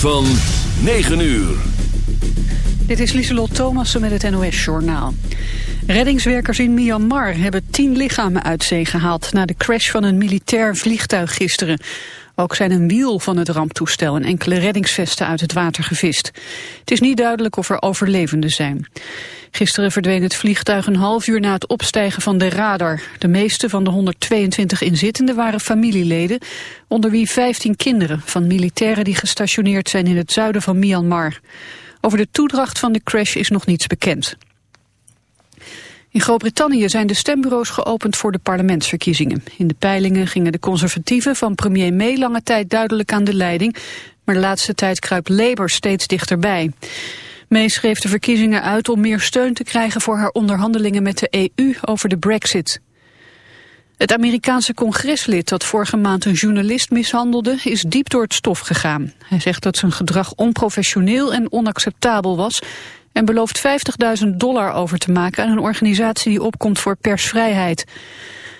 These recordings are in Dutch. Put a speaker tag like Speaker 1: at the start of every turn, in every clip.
Speaker 1: van 9 uur.
Speaker 2: Dit is Lieselot Thomassen met het NOS-journaal. Reddingswerkers in Myanmar hebben tien lichamen uit zee gehaald... na de crash van een militair vliegtuig gisteren. Ook zijn een wiel van het ramptoestel en enkele reddingsvesten uit het water gevist. Het is niet duidelijk of er overlevenden zijn. Gisteren verdween het vliegtuig een half uur na het opstijgen van de radar. De meeste van de 122 inzittenden waren familieleden, onder wie 15 kinderen van militairen die gestationeerd zijn in het zuiden van Myanmar. Over de toedracht van de crash is nog niets bekend. In Groot-Brittannië zijn de stembureaus geopend voor de parlementsverkiezingen. In de peilingen gingen de conservatieven van premier May lange tijd duidelijk aan de leiding, maar de laatste tijd kruipt Labour steeds dichterbij. May schreef de verkiezingen uit om meer steun te krijgen voor haar onderhandelingen met de EU over de brexit. Het Amerikaanse congreslid dat vorige maand een journalist mishandelde is diep door het stof gegaan. Hij zegt dat zijn gedrag onprofessioneel en onacceptabel was en belooft 50.000 dollar over te maken aan een organisatie die opkomt voor persvrijheid.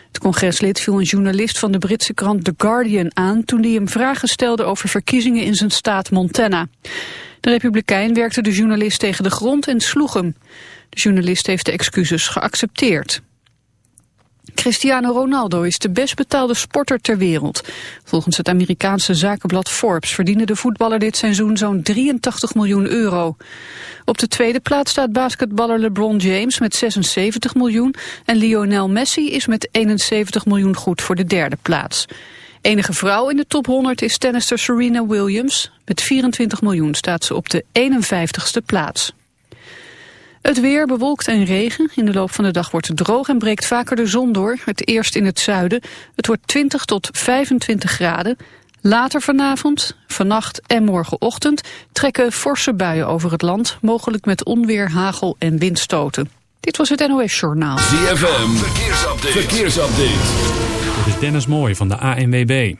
Speaker 2: Het congreslid viel een journalist van de Britse krant The Guardian aan toen hij hem vragen stelde over verkiezingen in zijn staat Montana. De republikein werkte de journalist tegen de grond en sloeg hem. De journalist heeft de excuses geaccepteerd. Cristiano Ronaldo is de best betaalde sporter ter wereld. Volgens het Amerikaanse zakenblad Forbes verdiende de voetballer dit seizoen zo'n 83 miljoen euro. Op de tweede plaats staat basketballer LeBron James met 76 miljoen en Lionel Messi is met 71 miljoen goed voor de derde plaats. Enige vrouw in de top 100 is tennister Serena Williams. Met 24 miljoen staat ze op de 51ste plaats. Het weer bewolkt en regen. In de loop van de dag wordt het droog en breekt vaker de zon door. Het eerst in het zuiden. Het wordt 20 tot 25 graden. Later vanavond, vannacht en morgenochtend trekken forse buien over het land. Mogelijk met onweer, hagel en windstoten. Dit was het NOS Journaal.
Speaker 1: ZFM, verkeersupdate. verkeersupdate.
Speaker 3: Dit is Dennis Mooij van de ANWB.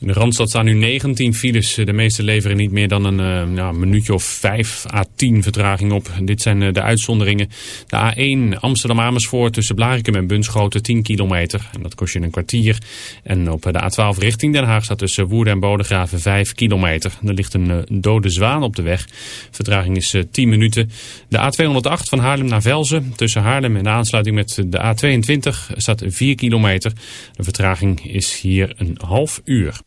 Speaker 3: In de Randstad staan nu 19 files. De meeste leveren niet meer dan een uh, minuutje of 5 à 10 vertraging op. Dit zijn uh, de uitzonderingen. De A1 Amsterdam-Amersfoort tussen Blarikum en Bunschoten 10 kilometer. En dat kost je een kwartier. En op de A12 richting Den Haag staat tussen Woerden en Bodegraven 5 kilometer. Er ligt een dode zwaan op de weg. Vertraging is 10 minuten. De A208 van Haarlem naar Velzen. Tussen Haarlem en de aansluiting met de A22 staat 4 kilometer. De vertraging is hier een half uur.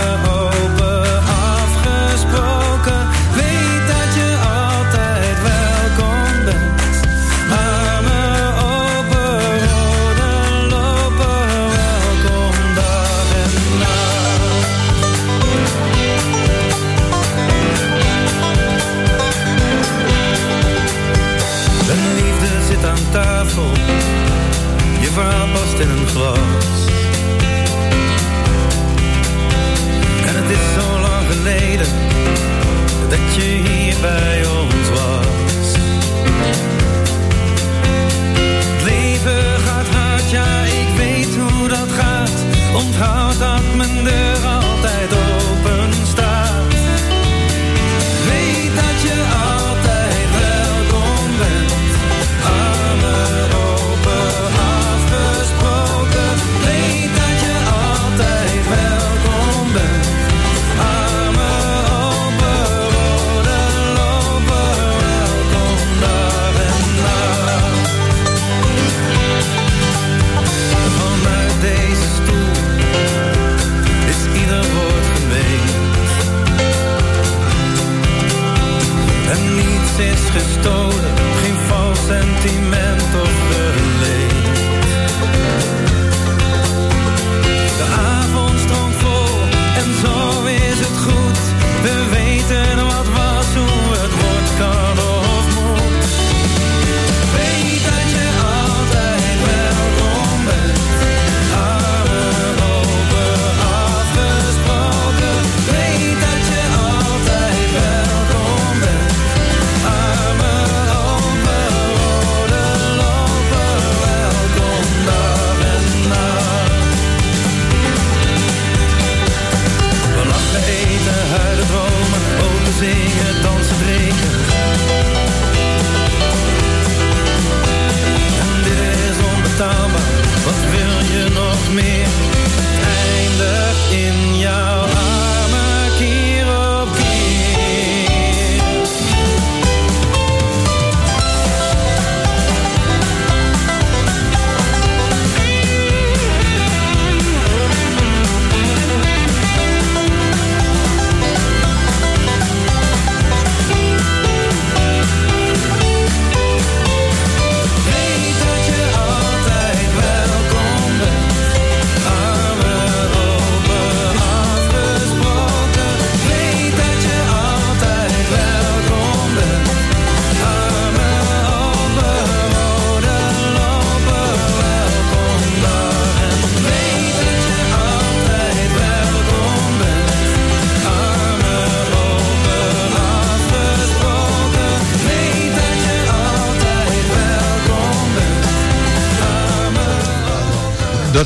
Speaker 4: je verhaal past in een glas.
Speaker 5: En het is zo lang geleden dat je hier bij ons was. Het leven gaat hard, ja, ik weet hoe dat gaat. Onthoud dat men er altijd op gestolen, geen vals sentiment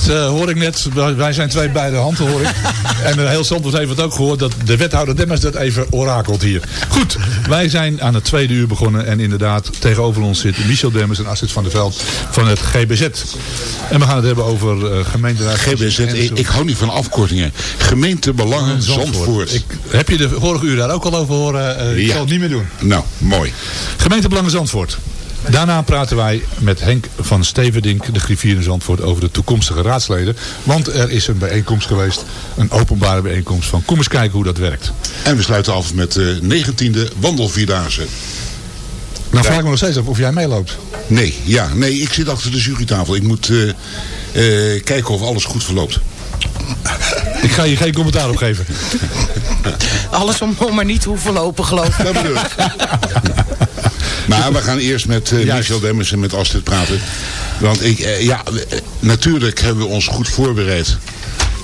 Speaker 5: Dat
Speaker 6: eh, hoor ik net. Wij zijn twee bij de handen, hoor ik. en uh, heel Zandvoort heeft het ook gehoord dat de wethouder Demmers dat even orakelt hier. Goed, wij zijn aan het tweede uur begonnen. En inderdaad, tegenover ons zit Michel Demmers en Astrid van der Veld van het GBZ. En we gaan het hebben over uh, gemeenteraad.
Speaker 7: GBZ, ik, ik hou niet van afkortingen. Gemeentebelangen Zandvoort.
Speaker 6: Ik, heb je de vorige uur daar ook al over horen? Uh, ik
Speaker 7: Ja.
Speaker 6: zal het niet meer doen.
Speaker 7: Nou, mooi.
Speaker 6: Gemeentebelangen Zandvoort. Daarna praten wij met Henk van Stevendink, de griffier in Zandvoort, over de toekomstige raadsleden. Want er is een bijeenkomst geweest, een openbare bijeenkomst van kom eens kijken hoe dat werkt.
Speaker 7: En we sluiten af met de 19e wandelvierdaagse.
Speaker 6: Nou vraag ik me nog steeds af of jij meeloopt.
Speaker 7: Nee, ja, nee, ik zit achter de jurytafel. Ik moet eh, eh, kijken of alles goed verloopt.
Speaker 6: Ik ga je geen commentaar op geven.
Speaker 8: Alles om, om maar niet te hoeven lopen, geloof ik.
Speaker 7: Dat bedoel ik. Maar we gaan eerst met
Speaker 6: Juist.
Speaker 7: Michel Demmers en met Astrid praten. Want ik, eh, ja, eh, natuurlijk hebben we ons goed voorbereid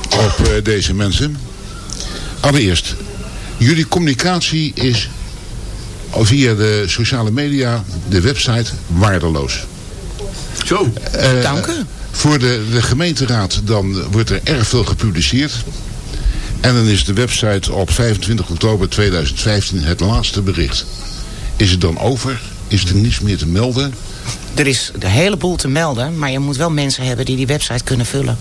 Speaker 7: op eh, deze mensen. Allereerst, jullie communicatie is via de sociale media, de website, waardeloos.
Speaker 9: Zo.
Speaker 7: Eh,
Speaker 8: Dank u.
Speaker 7: Voor de, de gemeenteraad dan wordt er erg veel gepubliceerd. En dan is de website op 25 oktober 2015 het laatste bericht. Is het dan over? Is er niets meer te melden?
Speaker 8: Er is een heleboel te melden, maar je moet wel mensen hebben die die website kunnen vullen.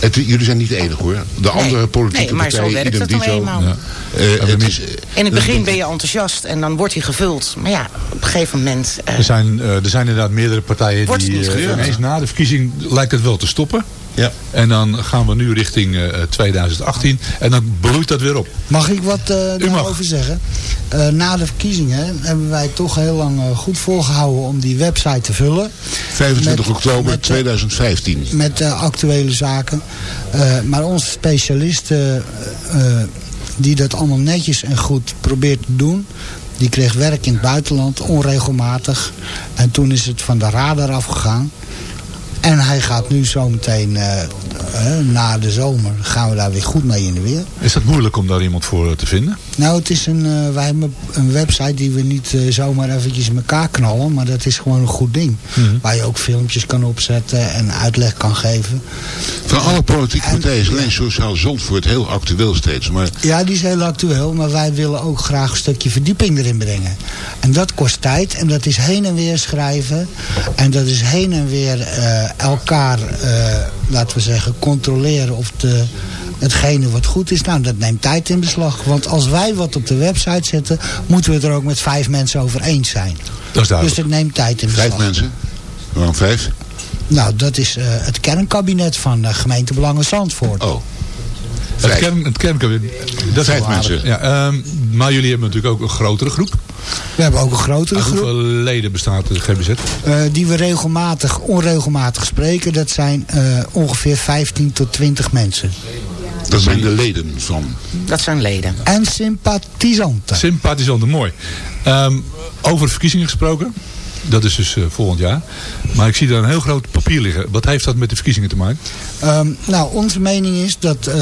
Speaker 7: Het, jullie zijn niet de enige hoor. De andere politieke
Speaker 8: nee, maar zo
Speaker 7: partijen,
Speaker 8: werkt het eenmaal.
Speaker 6: Ja.
Speaker 7: Eh, het is,
Speaker 8: In het begin ben je enthousiast en dan wordt hij gevuld. Maar ja, op een gegeven moment... eh,
Speaker 6: Er zijn, eh, er zijn inderdaad meerdere partijen die eh, ineens na de verkiezing lijkt het wel te stoppen.
Speaker 7: Ja.
Speaker 6: En dan gaan we nu richting eh, 2018 en dan bloeit dat weer op.
Speaker 10: Mag ik wat eh daarover zeggen? Eh, na de verkiezingen hebben wij toch heel lang eh, goed volgehouden om die website te vullen.
Speaker 7: 25
Speaker 10: Met-
Speaker 7: oktober
Speaker 10: met, eh,
Speaker 7: 2015.
Speaker 10: Met eh, actuele zaken. Eh, maar onze specialisten eh, eh, die dat allemaal netjes en goed probeert te doen... die kreeg werk in het buitenland, onregelmatig. En toen is het van de radar afgegaan. En hij gaat nu zometeen, eh, eh, na de zomer, gaan we daar weer goed mee in de weer.
Speaker 6: Is dat moeilijk om daar iemand voor eh, te vinden?
Speaker 10: Nou, het is een, eh, wij hebben een website die we niet zomaar eventjes in elkaar knallen. Maar dat is gewoon een goed ding. Waar je ook filmpjes kan opzetten en uitleg kan geven.
Speaker 7: Van alle politieke
Speaker 10: En-
Speaker 7: partijen is alleen Sociaal Zandvoort heel actueel steeds. Maar
Speaker 10: Ja, die is heel actueel. Maar wij willen ook graag een stukje verdieping erin brengen. En dat kost tijd. En dat is heen en weer schrijven. En dat is heen en weer eh, elkaar, eh, laten we zeggen, controleren of de, hetgene wat goed is. Nou, dat neemt tijd in beslag. Want als wij wat op de website zetten, moeten we het er ook met vijf mensen over eens zijn.
Speaker 6: Dat is
Speaker 10: Dus
Speaker 6: duidelijk.
Speaker 10: het neemt tijd in beslag.
Speaker 7: vijf mensen. Waarom vijf?
Speaker 10: Nou, dat is eh, het kernkabinet van de gemeentebelangen Zandvoort.
Speaker 7: Oh.
Speaker 6: Het, kern, het kernkabinet. Dat aardig.
Speaker 7: mensen.
Speaker 6: Ja, ehm, maar jullie hebben natuurlijk ook een grotere groep.
Speaker 10: We hebben ook een grotere
Speaker 6: Uit
Speaker 10: groep.
Speaker 6: hoeveel leden bestaat de GBZ?
Speaker 10: eh, die we regelmatig, onregelmatig spreken. Dat zijn eh, ongeveer 15 tot 20 mensen.
Speaker 7: Dat zijn de leden van.
Speaker 8: Dat zijn leden.
Speaker 10: En sympathisanten.
Speaker 6: Sympathisanten, mooi. Ehm, over verkiezingen gesproken. Dat is dus eh, volgend jaar. Maar ik zie daar een heel groot papier liggen. Wat heeft dat met de verkiezingen te maken?
Speaker 10: Ehm, nou, onze mening is dat eh,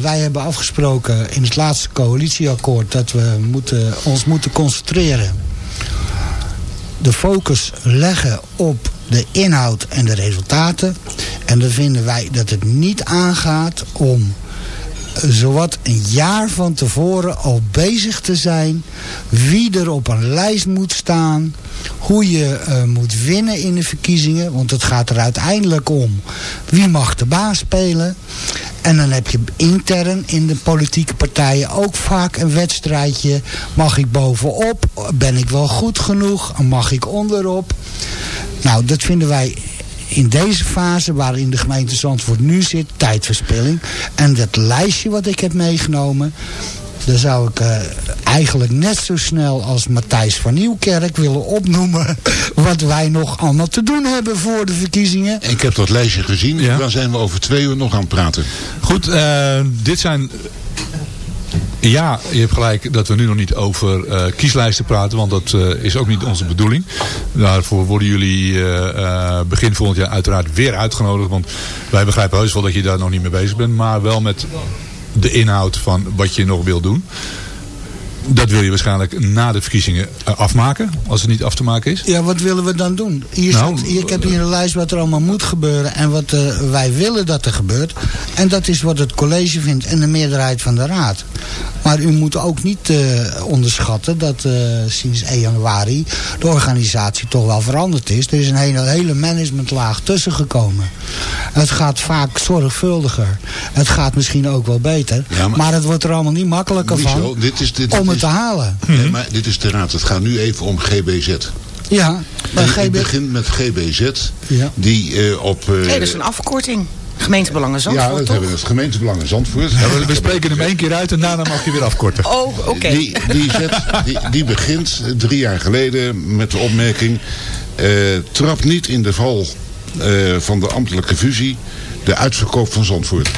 Speaker 10: wij hebben afgesproken in het laatste coalitieakkoord... dat we moeten, ons moeten concentreren. De focus leggen op de inhoud en de resultaten. En dan vinden wij dat het niet aangaat om eh, zowat een jaar van tevoren al bezig te zijn... wie er op een lijst moet staan... hoe je eh, moet winnen in de verkiezingen. Want het gaat er uiteindelijk om wie mag de baas spelen. En dan heb je intern in de politieke partijen ook vaak een wedstrijdje. Mag ik bovenop? Ben ik wel goed genoeg? Mag ik onderop? Nou, dat vinden wij in deze fase waarin de gemeente Zandvoort nu zit, tijdverspilling. En dat lijstje wat ik heb meegenomen, daar zou ik eh, eigenlijk net zo snel als Matthijs van Nieuwkerk willen opnoemen wat wij nog allemaal te doen hebben voor de verkiezingen.
Speaker 7: Ik heb dat lijstje gezien.
Speaker 6: Ja.
Speaker 7: Dan zijn we over twee uur nog aan het praten.
Speaker 6: Goed, eh, dit zijn... Ja, je hebt gelijk dat we nu nog niet over eh, kieslijsten praten, want dat eh, is ook niet onze bedoeling. Daarvoor worden jullie eh, eh, begin volgend jaar uiteraard weer uitgenodigd, want wij begrijpen heus wel dat je daar nog niet mee bezig bent, maar wel met de inhoud van wat je nog wil doen. Dat wil je waarschijnlijk na de verkiezingen eh, afmaken, als het niet af te maken is.
Speaker 10: Ja, wat willen we dan doen? Hier
Speaker 6: Nou,
Speaker 10: staat, hier, ik heb hier een lijst wat er allemaal moet gebeuren en wat eh, wij willen dat er gebeurt. En dat is wat het college vindt en de meerderheid van de raad. Maar u moet ook niet eh, onderschatten dat sinds 1 januari de organisatie toch wel veranderd is. Er is een hele, hele managementlaag tussen gekomen. Het gaat vaak zorgvuldiger. Het gaat misschien ook wel beter.
Speaker 7: Ja, maar-
Speaker 10: maar, het wordt er allemaal niet makkelijker
Speaker 7: Michel,
Speaker 10: van
Speaker 7: dit is, dit,
Speaker 10: om het
Speaker 7: is-
Speaker 10: te halen.
Speaker 7: Nee, maar dit is de raad. Het gaat nu even om GBZ.
Speaker 10: Ja,
Speaker 7: ik
Speaker 10: GB
Speaker 7: begin met GBZ.
Speaker 10: Ja.
Speaker 7: Die eh, op... eh,
Speaker 8: Nee, dat is een afkorting. Gemeentebelangen
Speaker 7: ja,
Speaker 8: Zandvoort,
Speaker 7: dat
Speaker 8: toch?
Speaker 7: hebben we het gemeentebelang in Zandvoort.
Speaker 6: Ja, we, spreken hem één keer uit en daarna mag je weer afkorten.
Speaker 8: Oh, oké.
Speaker 7: Die, die, zet, die, die begint drie jaar geleden met de opmerking... eh, trap niet in de val eh, van de ambtelijke fusie de uitverkoop van Zandvoort.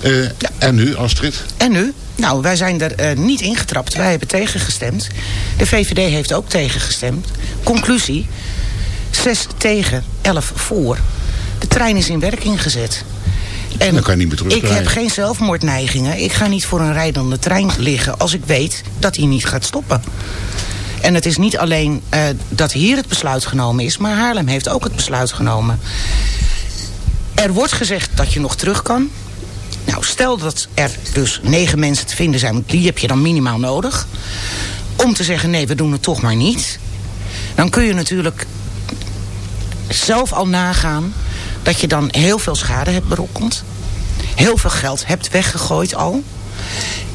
Speaker 7: Eh, En nu, Astrid?
Speaker 8: En nu? Nou, wij zijn er eh, niet ingetrapt. Wij hebben tegengestemd. De VVD heeft ook tegengestemd. Conclusie. 6 tegen, 11 voor. De trein is in werking gezet. En
Speaker 7: Dan kan je niet meer
Speaker 8: ik heb geen zelfmoordneigingen. Ik ga niet voor een rijdende trein liggen als ik weet dat hij niet gaat stoppen. En het is niet alleen eh, dat hier het besluit genomen is... maar Haarlem heeft ook het besluit genomen. Er wordt gezegd dat je nog terug kan. Stel dat er dus negen mensen te vinden zijn... die heb je dan minimaal nodig... om te zeggen, nee, we doen het toch maar niet... dan kun je natuurlijk zelf al nagaan... dat je dan heel veel schade hebt berokkend. Heel veel geld hebt weggegooid al.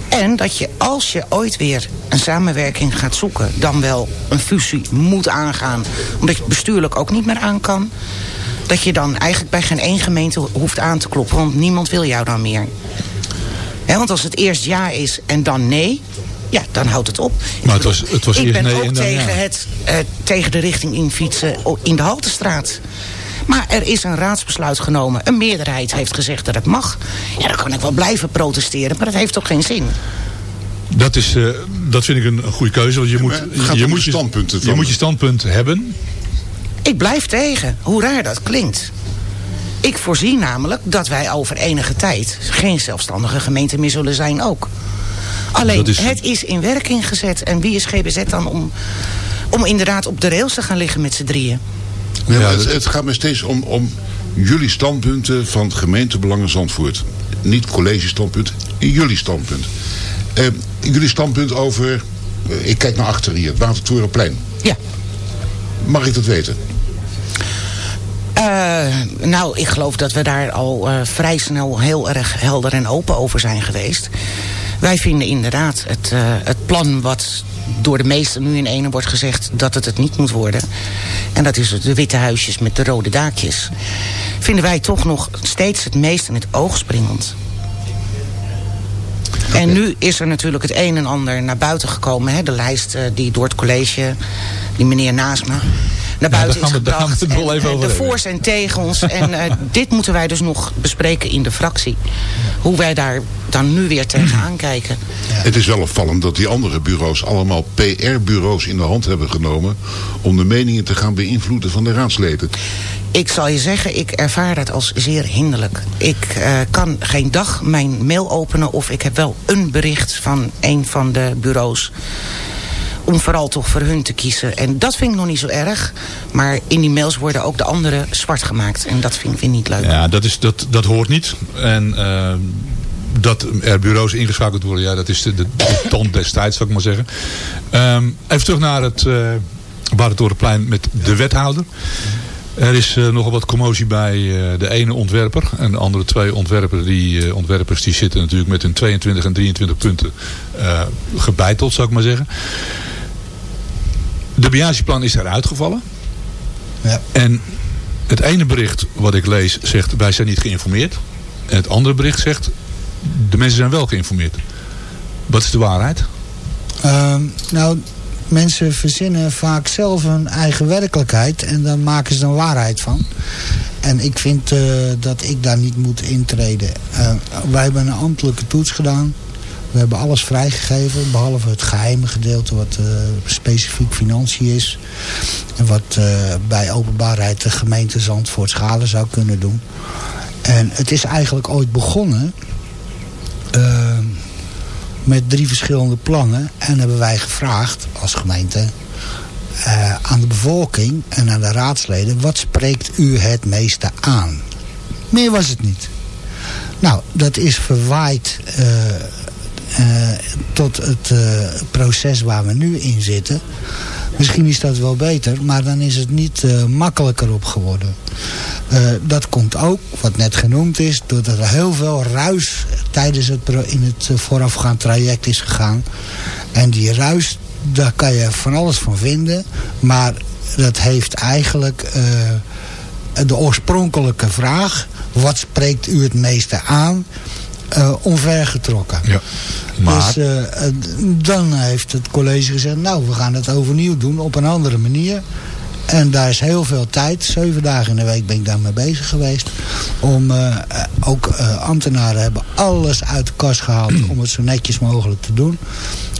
Speaker 8: En dat je, als je ooit weer een samenwerking gaat zoeken... dan wel een fusie moet aangaan... omdat je bestuurlijk ook niet meer aan kan... dat je dan eigenlijk bij geen één gemeente hoeft aan te kloppen... want niemand wil jou dan meer. Hè, want als het eerst ja is en dan nee... ja, dan houdt het op.
Speaker 6: Maar het was- het was
Speaker 8: ik
Speaker 6: eerst
Speaker 8: ben
Speaker 6: nee
Speaker 8: ook
Speaker 6: en dan
Speaker 8: tegen,
Speaker 6: ja.
Speaker 8: het, eh, tegen de richting in fietsen in de Haltestraat. Maar er is een raadsbesluit genomen. Een meerderheid heeft gezegd dat het mag. Ja, dan kan ik wel blijven protesteren, maar dat heeft toch geen zin?
Speaker 6: Dat, is, eh, dat vind ik een, goede keuze. Want je moet, je, moet je
Speaker 7: van-
Speaker 6: moet je standpunt hebben.
Speaker 8: Ik blijf tegen, hoe raar dat klinkt. Ik voorzie namelijk dat wij over enige tijd... geen zelfstandige gemeente meer zullen zijn ook. Alleen,
Speaker 6: is-
Speaker 8: het is in werking gezet. En wie is GBZ dan om, om inderdaad op de rails te gaan liggen met z'n drieën?
Speaker 7: Nee,
Speaker 6: Ja,
Speaker 7: het gaat me steeds om, om jullie standpunten van gemeentebelangen Zandvoort. Niet college standpunt, jullie standpunt. Eh, jullie standpunt over, eh, ik kijk naar achter hier, het Watertorenplein.
Speaker 8: Ja.
Speaker 7: Mag ik dat weten?
Speaker 8: Eh, nou, ik geloof dat we daar al eh, vrij snel heel erg helder en open over zijn geweest. Wij vinden inderdaad het, eh, het plan wat door de meesten nu in ene wordt gezegd dat het het niet moet worden. En dat is de witte huisjes met de rode daakjes. Vinden wij toch nog steeds het meest in het oog springend. En nu is er natuurlijk het een en ander naar buiten gekomen. Hè? De lijst eh, die door het college, die meneer naast me, naar buiten is
Speaker 6: we- daar gaan we
Speaker 8: gebracht.
Speaker 6: het wel
Speaker 8: En,
Speaker 6: even over
Speaker 8: de
Speaker 6: hebben.
Speaker 8: voor's en tegens. en eh, dit moeten wij dus nog bespreken in de fractie. Hoe wij daar dan nu weer tegenaan kijken.
Speaker 7: Het is wel opvallend dat die andere bureaus allemaal PR-bureaus in de hand hebben genomen... om de meningen te gaan beïnvloeden van de raadsleden.
Speaker 8: Ik zal je zeggen, ik ervaar dat als zeer hinderlijk. Ik eh, kan geen dag mijn mail openen of ik heb wel een bericht van een van de bureaus. Om vooral toch voor hun te kiezen. En dat vind ik nog niet zo erg. Maar in die mails worden ook de anderen zwart gemaakt. En dat vind ik niet leuk.
Speaker 6: Ja, dat, is, dat, dat hoort niet. En eh, dat er bureaus ingeschakeld worden, ja, dat is de, de, de tand destijds, zou ik maar zeggen. Ehm, even terug naar het uh, met de wethouder. Er is uh, nogal wat commotie bij de ene ontwerper. En de andere twee ontwerpers die, ontwerpers die zitten natuurlijk met hun 22 en 23 punten gebeiteld, zou ik maar zeggen. De bejaardsplan is eruit gevallen.
Speaker 10: Ja.
Speaker 6: En het ene bericht wat ik lees zegt wij zijn niet geïnformeerd. En het andere bericht zegt de mensen zijn wel geïnformeerd. Wat is de waarheid?
Speaker 10: Uh, nou, mensen verzinnen vaak zelf hun eigen werkelijkheid en dan maken ze een waarheid van. En ik vind uh, dat ik daar niet moet intreden. Uh, wij hebben een ambtelijke toets gedaan. We hebben alles vrijgegeven, behalve het geheime gedeelte wat uh, specifiek financiën is. En wat bij openbaarheid de gemeente Zandvoort schade zou kunnen doen. En het is eigenlijk ooit begonnen met drie verschillende plannen. En hebben wij gevraagd als gemeente uh, aan de bevolking en aan de raadsleden... wat spreekt u het meeste aan? Meer was het niet. Nou, dat is verwaaid uh, uh, tot het proces waar we nu in zitten. Misschien is dat wel beter, maar dan is het niet makkelijker op geworden. Uh, dat komt ook, wat net genoemd is, doordat er heel veel ruis tijdens het in het voorafgaand traject is gegaan. En die ruis, daar kan je van alles van vinden. Maar dat heeft eigenlijk uh, de oorspronkelijke vraag, wat spreekt u het meeste aan, uh, omvergetrokken.
Speaker 6: Ja. Maar...
Speaker 10: Dus dan heeft het college gezegd, nou we gaan het overnieuw doen op een andere manier. En daar is heel veel tijd, zeven dagen in de week ben ik daarmee bezig geweest. Om uh, ook ambtenaren hebben alles uit de kast gehaald om het zo netjes mogelijk te doen.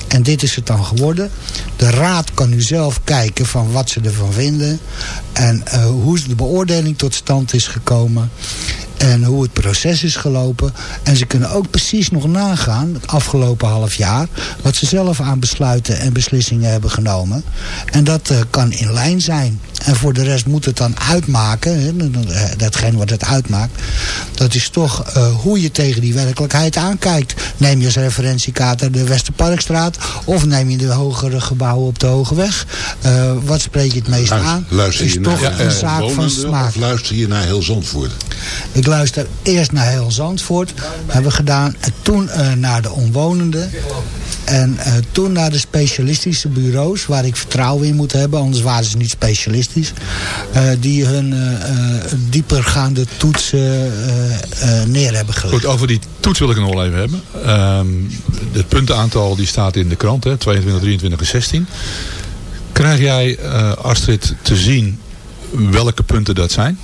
Speaker 10: En dit is het dan geworden. De raad kan nu zelf kijken van wat ze ervan vinden. En uh, hoe de beoordeling tot stand is gekomen. En hoe het proces is gelopen. En ze kunnen ook precies nog nagaan, het afgelopen half jaar... wat ze zelf aan besluiten en beslissingen hebben genomen. En dat uh, kan in lijn zijn. En voor de rest moet het dan uitmaken, hè, datgene wat het uitmaakt... dat is toch uh, hoe je tegen die werkelijkheid aankijkt. Neem je als referentiekater de Westerparkstraat... of neem je de hogere gebouwen op de Hoge Weg. Uh, wat spreek je het meest
Speaker 7: luister,
Speaker 10: aan?
Speaker 7: Luister
Speaker 10: is
Speaker 7: je
Speaker 10: toch
Speaker 7: naar
Speaker 10: een zaak van smaak.
Speaker 7: Of luister je naar heel Zandvoort?
Speaker 10: Ik luister eerst naar heel Zandvoort. Hebben we gedaan. En toen uh, naar de omwonenden. En uh, toen naar de specialistische bureaus. Waar ik vertrouwen in moet hebben. Anders waren ze niet specialistisch. Uh, die hun diepergaande toetsen neer hebben gelegd.
Speaker 6: Goed, over die toets wil ik nog wel even hebben. Um, het puntenaantal die staat in de krant. Hè, 22, 23 en 16. Krijg jij, Astrid, te zien welke punten dat zijn?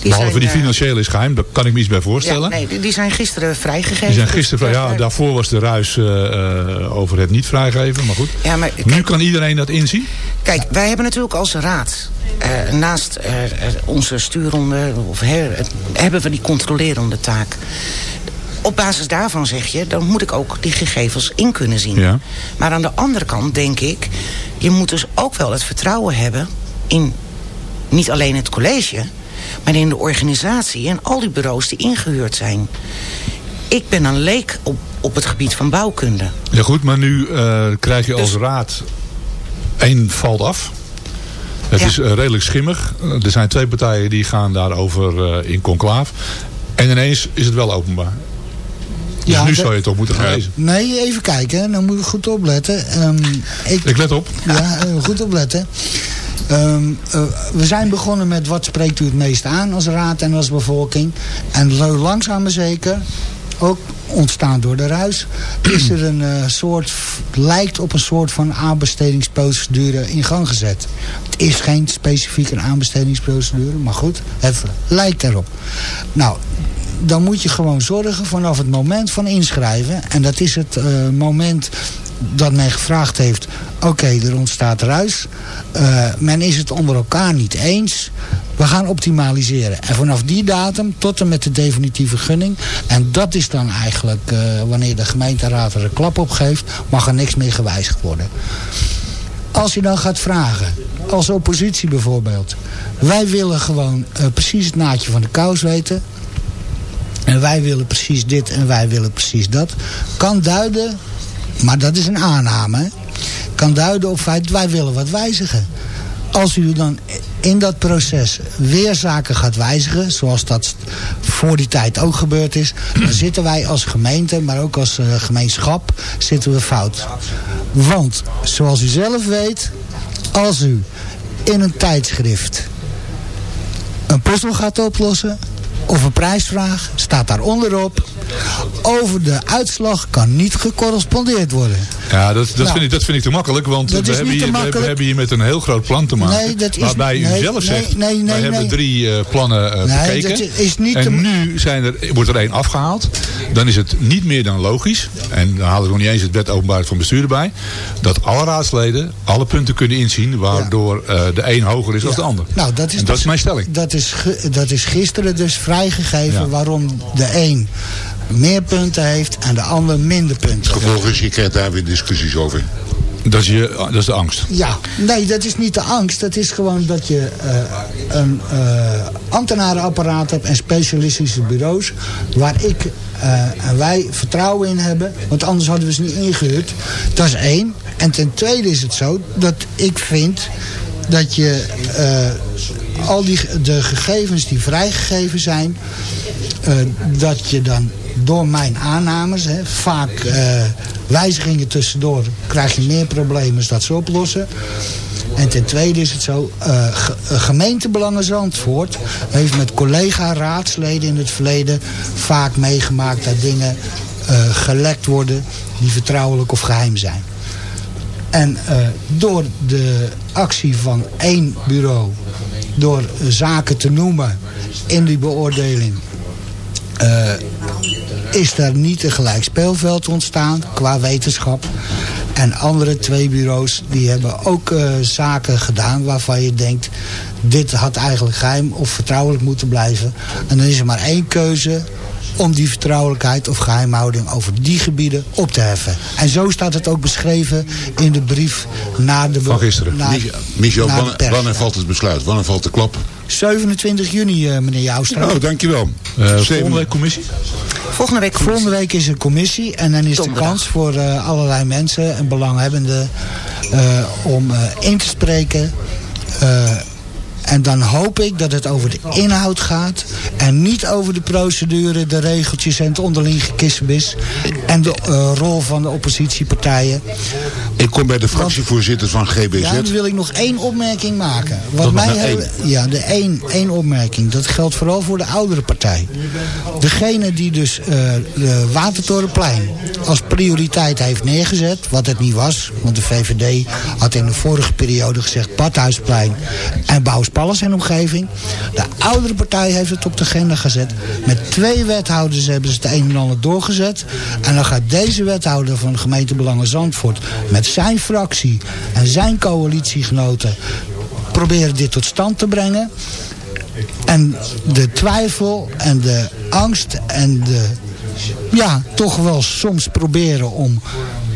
Speaker 8: Die
Speaker 6: Behalve
Speaker 8: zijn,
Speaker 6: die financiële is geheim, daar kan ik me iets bij voorstellen.
Speaker 8: Ja, nee, die- zijn gisteren vrijgegeven.
Speaker 6: Die zijn gisteren vrij. Ja,
Speaker 8: Dus,
Speaker 6: daarvoor was de ruis uh, uh, over het niet vrijgeven, maar goed.
Speaker 8: Ja, maar,
Speaker 6: nu kan iedereen dat inzien?
Speaker 8: Kijk, wij hebben natuurlijk als raad, uh, naast onze stuurronde, of her, hebben we die controlerende taak. Op basis daarvan zeg je, dan moet ik ook die gegevens in kunnen zien.
Speaker 6: Ja.
Speaker 8: Maar aan de andere kant denk ik, je moet dus ook wel het vertrouwen hebben in niet alleen het college, maar in de organisatie en al die bureaus die ingehuurd zijn. Ik ben een leek op, op het gebied van bouwkunde.
Speaker 6: Ja goed, maar nu uh, krijg je als
Speaker 8: Dus-
Speaker 6: raad één valt af. Het
Speaker 8: Ja.
Speaker 6: is uh, redelijk schimmig. Uh, er zijn twee partijen die gaan daarover in conclaaf. En ineens is het wel openbaar. Dus
Speaker 10: Ja,
Speaker 6: nu zou je het toch moeten gaan lezen.
Speaker 10: Nee, even kijken. Dan moet ik goed opletten. Um, ik,
Speaker 6: Ik let op.
Speaker 10: Ja, eh, goed opletten. Um, uh, we zijn begonnen met wat spreekt u het meest aan als raad en als bevolking. En langzaam maar zeker ook ontstaan door de ruis, is er een eh, soort, lijkt op een soort van aanbestedingsprocedure in gang gezet. Het is geen specifieke aanbestedingsprocedure, maar goed, het lijkt erop. Nou, dan moet je gewoon zorgen vanaf het moment van inschrijven. En dat is het eh, moment dat men gevraagd heeft... oké, er ontstaat ruis. Eh, men is het onder elkaar niet eens. We gaan optimaliseren. En vanaf die datum tot en met de definitieve gunning... en dat is dan eigenlijk eh, wanneer de gemeenteraad er een klap op geeft... mag er niks meer gewijzigd worden. Als je dan gaat vragen, als oppositie bijvoorbeeld... wij willen gewoon eh, precies het naadje van de kous weten... En wij willen precies dit en wij willen precies dat. Kan duiden, maar dat is een aanname. Kan duiden op feit, wij willen wat wijzigen. Als u dan in dat proces weer zaken gaat wijzigen... zoals dat voor die tijd ook gebeurd is... dan zitten wij als gemeente, maar ook als eh, gemeenschap, zitten we fout. Want, zoals u zelf weet... als u in een tijdschrift een puzzel gaat oplossen of een prijsvraag, staat daar onderop. Over de uitslag kan niet gecorrespondeerd worden.
Speaker 6: Ja, dat, dat,
Speaker 10: Nou,
Speaker 6: vind ik, dat vind ik te makkelijk, want we hebben, hier, we, we hebben hier met een heel groot plan te maken.
Speaker 10: Nee, dat is-
Speaker 6: waarbij u
Speaker 10: nee,
Speaker 6: zelf zegt,
Speaker 10: nee, nee,
Speaker 6: wij hebben drie eh, plannen
Speaker 10: Nee,
Speaker 6: bekeken.
Speaker 10: dat is niet
Speaker 6: en
Speaker 10: te-
Speaker 6: nu zijn er, wordt er één afgehaald. Dan is het niet meer dan logisch, en dan haal ik nog niet eens het wet openbaarheid van bestuur erbij, dat alle raadsleden alle punten kunnen inzien, waardoor eh, de een hoger is dan de ander.
Speaker 10: Nou, dat is,
Speaker 6: en dat
Speaker 10: dus-
Speaker 6: is mijn stelling.
Speaker 10: Dat is, dat is gisteren dus vrijgegeven
Speaker 6: Ja.
Speaker 10: waarom de een meer punten heeft en de ander minder punten.
Speaker 7: Gevolg is, je krijgt daar weer discussies over.
Speaker 6: Dat is, je, dat is de angst.
Speaker 10: Ja, nee, dat is niet de angst. Dat is gewoon dat je eh, een eh, ambtenarenapparaat hebt en specialistische bureaus... waar ik eh, en wij vertrouwen in hebben. Want anders hadden we ze niet ingehuurd. Dat is één. En ten tweede is het zo dat ik vind dat je eh, al die, de gegevens die vrijgegeven zijn... eh, dat je dan door mijn aannames, hè, vaak eh, wijzigingen tussendoor... krijg je meer problemen dat ze oplossen. En ten tweede is het zo, eh, gemeentebelangen Zandvoort heeft met collega-raadsleden in het verleden vaak meegemaakt dat dingen gelekt worden die vertrouwelijk of geheim zijn. En eh, door de actie van één bureau, door zaken te noemen in die beoordeling, eh, is daar niet een gelijk speelveld ontstaan qua wetenschap. En andere twee bureaus die hebben ook eh, zaken gedaan waarvan je denkt... dit had eigenlijk geheim of vertrouwelijk moeten blijven. En dan is er maar één keuze om die vertrouwelijkheid of geheimhouding over die gebieden op te heffen. En zo staat het ook beschreven in de brief naar de...
Speaker 6: Van gisteren.
Speaker 10: naar-
Speaker 7: Mich- Michel,
Speaker 10: naar
Speaker 7: wanneer,
Speaker 10: pers.
Speaker 7: wanneer valt het besluit? Wanneer valt de klap?
Speaker 10: 27 juni, eh, meneer Joustra.
Speaker 7: Oh, dankjewel.
Speaker 6: Eh,
Speaker 7: Zeven-
Speaker 6: volgende week commissie?
Speaker 8: Volgende week commissie.
Speaker 10: Volgende week is een commissie en dan is de kans voor eh, allerlei mensen en belanghebbenden eh, om eh, in te spreken. En dan hoop ik dat het over de inhoud gaat en niet over de procedure, de regeltjes en het onderling gekissebis en de eh, rol van de oppositiepartijen.
Speaker 7: Ik kom bij de fractievoorzitter van GBZ.
Speaker 10: Ja, dan wil ik nog één opmerking maken. Wat mij ja, de één, één opmerking. Dat geldt vooral voor de oudere partij. Degene die dus eh, de Watertorenplein als prioriteit heeft neergezet, wat het niet was, want de VVD had in de vorige periode gezegd Badhuisplein en Bouwspalles en omgeving. De oudere partij heeft het op de agenda gezet. Met twee wethouders hebben ze het een en ander doorgezet. En dan gaat deze wethouder van de gemeente Belangen Zandvoort met zijn fractie en zijn coalitiegenoten proberen dit tot stand te brengen. En de twijfel en de angst en de, ja, toch wel soms proberen om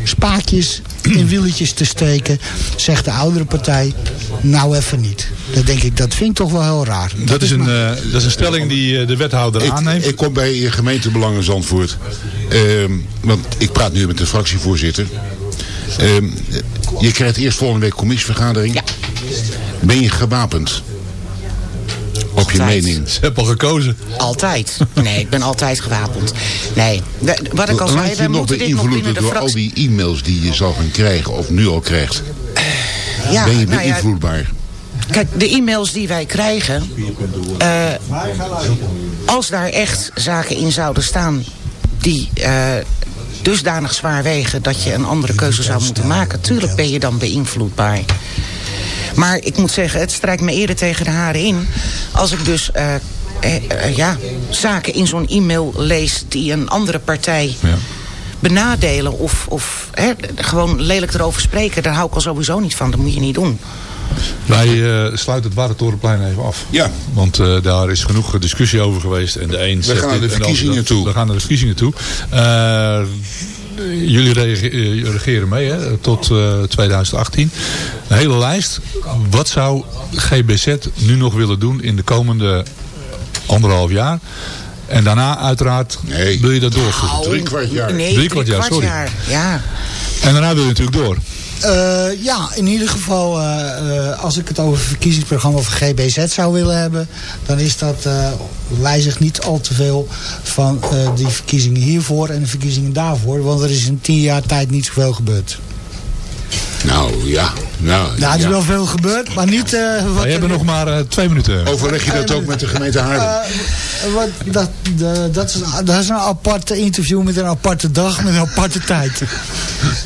Speaker 10: spaakjes in wieltjes te steken, zegt de oudere partij, nou even niet. Dat denk ik, dat vind ik toch wel heel raar.
Speaker 6: Dat is, een,
Speaker 10: maar-
Speaker 6: eh, dat is een stelling die eh, de wethouder aanneemt.
Speaker 7: Ik, ik kom bij gemeentebelangen Zandvoort. Ehm, want ik praat nu met de fractievoorzitter. Ehm, je krijgt eerst volgende week commissievergadering.
Speaker 8: Ja.
Speaker 7: Ben je gewapend? Op je
Speaker 8: Altijd.
Speaker 7: mening.
Speaker 6: Ze hebben al gekozen.
Speaker 8: Altijd. Nee, ik ben altijd gewapend. Nee, we- wat ik al zei,
Speaker 7: Laat
Speaker 8: wij
Speaker 7: je nog
Speaker 8: moeten dit nog
Speaker 7: beïnvloeden
Speaker 8: binnen de
Speaker 7: door al die e-mails die je zal gaan krijgen of nu al krijgt?
Speaker 8: Ja,
Speaker 7: ben je
Speaker 8: nou ja,
Speaker 7: beïnvloedbaar?
Speaker 8: Kijk, de e-mails die wij krijgen... eh, als daar echt zaken in zouden staan die eh, dusdanig zwaar wegen dat je een andere keuze zou moeten maken. Tuurlijk ben je dan beïnvloedbaar. Maar ik moet zeggen, het strijkt me eerder tegen de haren in. Als ik dus eh, eh, eh, ja, zaken in zo'n e-mail lees die een andere partij benadelen. Of, of hè, gewoon lelijk erover spreken. Daar hou ik al sowieso niet van. Dat moet je niet doen.
Speaker 6: Wij eh, sluiten het Warentorenplein even af.
Speaker 7: Ja.
Speaker 6: Want eh, daar is genoeg discussie over geweest. En de een zegt
Speaker 7: gaan naar de verkiezingen
Speaker 6: dat.
Speaker 7: toe.
Speaker 6: We gaan naar de verkiezingen toe. Eh, jullie rege- regeren mee hè, tot eh, 2018. Een hele lijst. Wat zou GBZ nu nog willen doen in de komende anderhalf jaar? En daarna uiteraard wil je dat doorvoeren.
Speaker 7: Drie kwart jaar.
Speaker 8: Nee,
Speaker 6: Drie kwart jaar, sorry.
Speaker 8: Ja.
Speaker 6: En daarna wil je natuurlijk door.
Speaker 10: Eh, ja, in ieder geval, eh, eh, als ik het over het verkiezingsprogramma van GBZ zou willen hebben, dan is dat, wijzigt niet al te veel van die verkiezingen hiervoor en de verkiezingen daarvoor. Want er is in tien jaar tijd niet zoveel gebeurd.
Speaker 7: Nou ja. Nou,
Speaker 10: Nou, er is
Speaker 7: ja.
Speaker 10: wel veel gebeurd, maar niet... eh, wat
Speaker 6: We hebben nog maar eh, twee minuten.
Speaker 7: Overleg je dat ook met de gemeente Haarlem?
Speaker 10: Eh, wat, dat, de- dat, is, dat is een aparte interview met een aparte dag, met een aparte tijd.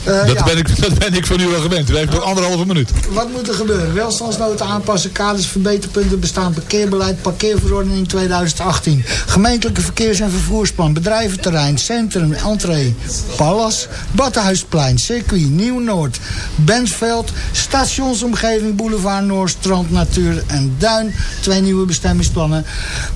Speaker 10: Eh,
Speaker 6: dat,
Speaker 10: ja.
Speaker 6: ben ik, dat ben ik van u wel gewend. U heeft nog anderhalve minuut.
Speaker 10: Wat moet er gebeuren? Welstandsnoten aanpassen, kaders, verbeterpunten, bestaand parkeerbeleid, parkeerverordening in 2018. Gemeentelijke verkeers- en vervoersplan, bedrijventerrein, centrum, entree, Pallas, Badhuisplein, circuit, Nieuw-Noord, Bensveld, stationsomgeving, boulevard Noord, strand, natuur en duin. Twee nieuwe bestemmingsplannen.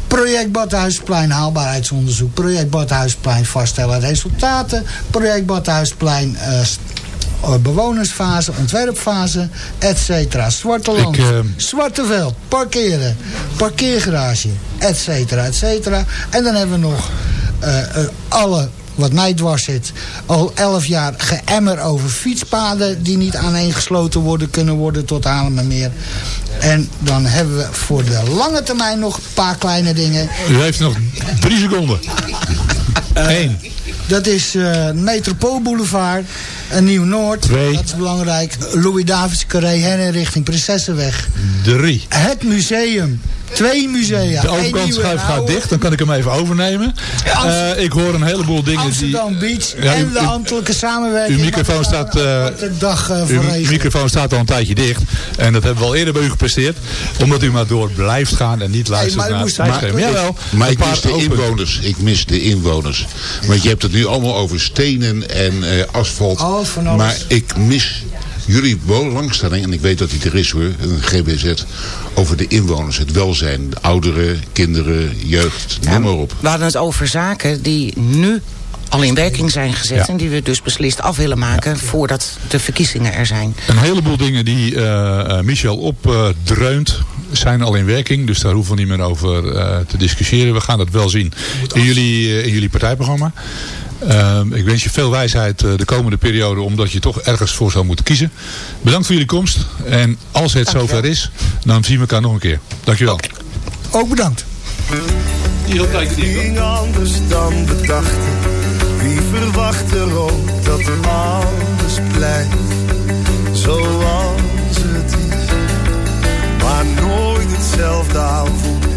Speaker 10: Project Badhuisplein, haalbaarheidsonderzoek. Project Badhuisplein, vaststellen resultaten. Project Badhuisplein, eh, bewonersfase, ontwerpfase, et cetera. Zwarte Land,
Speaker 6: Ik, eh,
Speaker 10: Zwarte Veld, parkeren, parkeergarage, et cetera, et cetera. En dan hebben we nog alle, wat mij dwars zit, al elf jaar geëmmer over fietspaden... die niet aaneengesloten worden, kunnen worden tot Haarlemmermeer. En dan hebben we voor de lange termijn nog een paar kleine dingen.
Speaker 6: U heeft nog drie seconden. Eén.
Speaker 10: Dat is eh Metropoolboulevard, een Nieuw-Noord,
Speaker 6: Twee.
Speaker 10: dat is belangrijk. Louis Davids Carré, herinrichting Prinsessenweg.
Speaker 6: Drie.
Speaker 10: Het museum. Twee musea.
Speaker 6: De
Speaker 10: Eén
Speaker 6: overkant
Speaker 10: nieuw en
Speaker 6: schuif gaat dicht, dan kan ik hem even overnemen. Eh, ik hoor een heleboel dingen
Speaker 10: Amsterdam
Speaker 6: die...
Speaker 10: Beach
Speaker 6: Ja,
Speaker 10: en
Speaker 6: u-
Speaker 10: de ambtelijke samenwerking.
Speaker 6: Uw microfoon staat,
Speaker 10: een
Speaker 6: eh,
Speaker 10: aparte dag eh, voor
Speaker 6: Uw microfoon staat al een tijdje dicht. En dat hebben we al eerder bij u gepresteerd. Omdat u maar door blijft gaan en niet luistert naar het tijdschema.
Speaker 10: maar-
Speaker 6: Jawel,
Speaker 7: Maar
Speaker 6: een
Speaker 7: ik
Speaker 6: paar
Speaker 7: mis de inwoners. Ik mis de inwoners. Want je hebt het nu allemaal over stenen en eh, asfalt.
Speaker 10: Alles van alles.
Speaker 7: Maar ik mis jullie belangstelling, en ik weet dat die er is hoor, een GBZ, over de inwoners, het welzijn, de ouderen, kinderen, jeugd, noem maar op.
Speaker 8: We hadden het over zaken die nu al in werking zijn gezet...
Speaker 6: Ja.
Speaker 8: en die we dus beslist af willen maken voordat de verkiezingen er zijn.
Speaker 6: Een heleboel dingen die eh, eh, Michel opdreunt zijn al in werking. Dus daar hoeven we niet meer over eh, te discussiëren. We gaan dat wel zien in jullie, in jullie partijprogramma. Ehm, ik wens je veel wijsheid eh, de komende periode. Omdat je toch ergens voor zou moeten kiezen. Bedankt voor jullie komst. En als het
Speaker 8: Dankjewel.
Speaker 6: zover is, dan zien we elkaar nog een keer. Dankjewel.
Speaker 10: Ook bedankt.
Speaker 4: ging anders dan we dachten. Wie verwacht er ook dat alles blijft zoals het is. Maar nooit hetzelfde aanvoelt.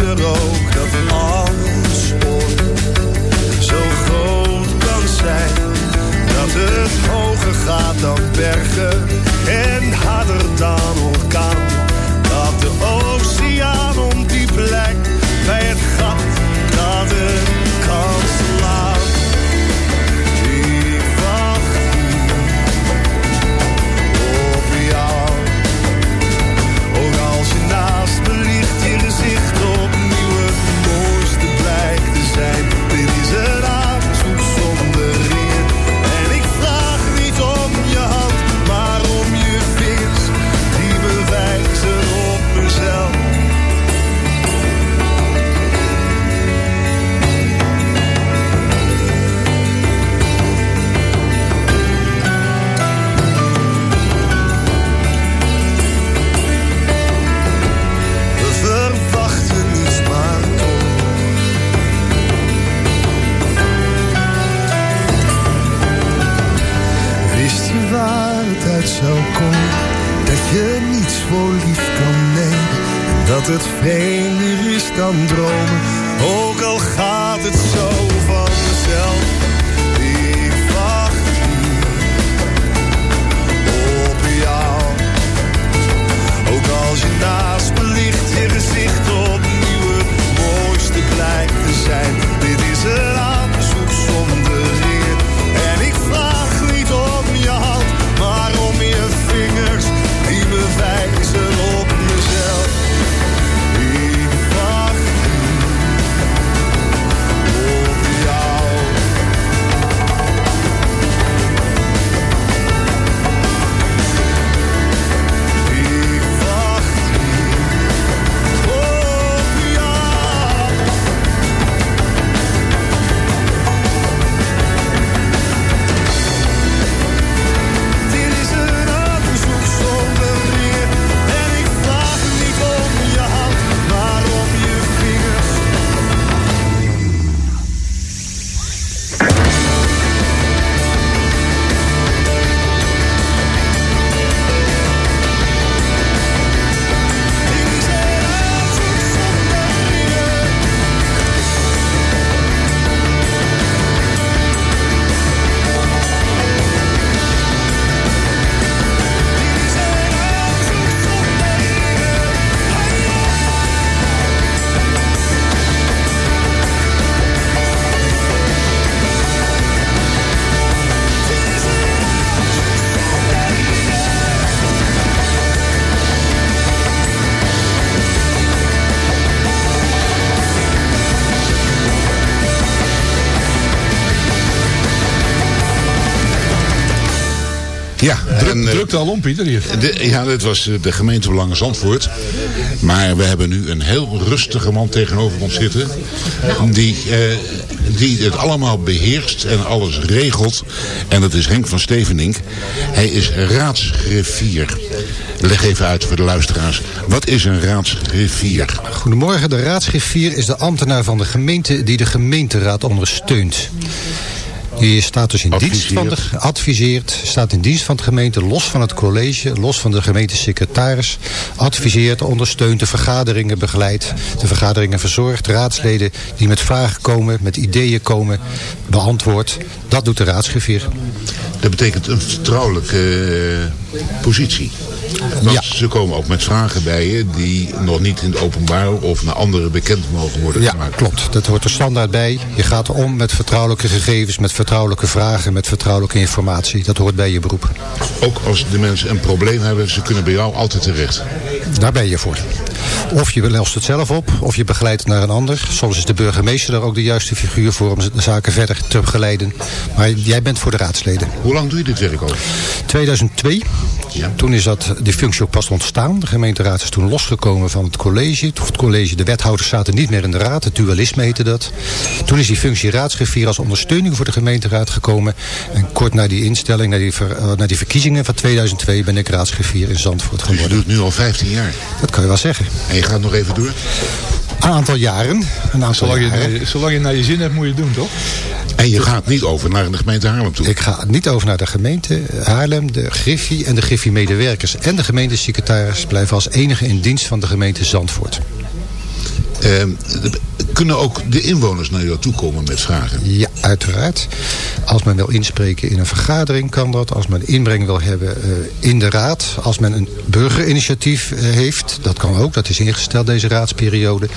Speaker 4: er ook dat alles ooit zo groot kan zijn. Dat het hoger gaat dan bergen en harder dan orkaan. Het vreemder is dan dromen. Ook al gaat het zo
Speaker 6: Al om, Pieter, hier.
Speaker 7: de, ja, dit was eh, de gemeente Belangen Zandvoort. Maar we hebben nu een heel rustige man tegenover ons zitten. Die, eh, die het allemaal beheerst en alles regelt. En dat is Henk van Stevenink. Hij is raadsgriffier. Leg even uit voor de luisteraars. Wat is een raadsgriffier?
Speaker 11: Goedemorgen, de raadsgriffier is de ambtenaar van de gemeente die de gemeenteraad ondersteunt. Die staat dus in dienst van de adviseert, staat in dienst van de gemeente, los van het college, los van de gemeentesecretaris, adviseert, ondersteunt de vergaderingen, begeleidt, de vergaderingen verzorgt, raadsleden die met vragen komen, met ideeën komen, beantwoordt. Dat doet de raadsgriffier.
Speaker 7: Dat betekent een vertrouwelijke eh, positie. Want ze komen ook met vragen bij je die nog niet in het openbaar of naar anderen bekend mogen worden
Speaker 11: Ja,
Speaker 7: gemaakt.
Speaker 11: klopt. Dat hoort er standaard bij. Je gaat om met vertrouwelijke gegevens, met vertrouwelijke vragen, met vertrouwelijke informatie. Dat hoort bij je beroep.
Speaker 7: Ook als de mensen een probleem hebben, ze kunnen bij jou altijd terecht.
Speaker 11: Daar ben je voor. Of je lost het zelf op, of je begeleidt het naar een ander. Soms is de burgemeester daar ook de juiste figuur voor om de zaken verder te begeleiden. Maar jij bent voor de raadsleden.
Speaker 7: Hoe lang doe je dit werk al?
Speaker 11: 2002.
Speaker 7: Ja.
Speaker 11: Toen is dat, die functie ook pas ontstaan. De gemeenteraad is toen losgekomen van het college. Het college, de wethouders zaten niet meer in de raad. Het dualisme heette dat. Toen is die functie raadsgriffier als ondersteuning voor de gemeenteraad gekomen. En kort na die instelling, na die, ver- eh, na die verkiezingen van 2002... ben ik raadsgriffier in Zandvoort
Speaker 7: Dus je
Speaker 11: geworden.
Speaker 7: doet het nu al 15 jaar.
Speaker 11: Dat kan je wel zeggen.
Speaker 7: En je gaat nog even door?
Speaker 11: Een aantal jaren. Een aantal
Speaker 6: Zolang
Speaker 11: jaren.
Speaker 6: je, zolang je naar je zin hebt, moet je het doen, toch?
Speaker 7: En je gaat niet over naar de gemeente Haarlem toe.
Speaker 11: Ik ga niet over naar de gemeente Haarlem, de Griffie en de Griffie-medewerkers. En de gemeentesecretaris blijven als enige in dienst van de gemeente Zandvoort.
Speaker 7: Ehm, de- kunnen ook de inwoners naar jou toe komen met vragen?
Speaker 11: Ja, uiteraard. Als men wil inspreken in een vergadering kan dat. Als men inbreng wil hebben eh, in de raad. Als men een burgerinitiatief eh, heeft. Dat kan ook. Dat is ingesteld deze raadsperiode.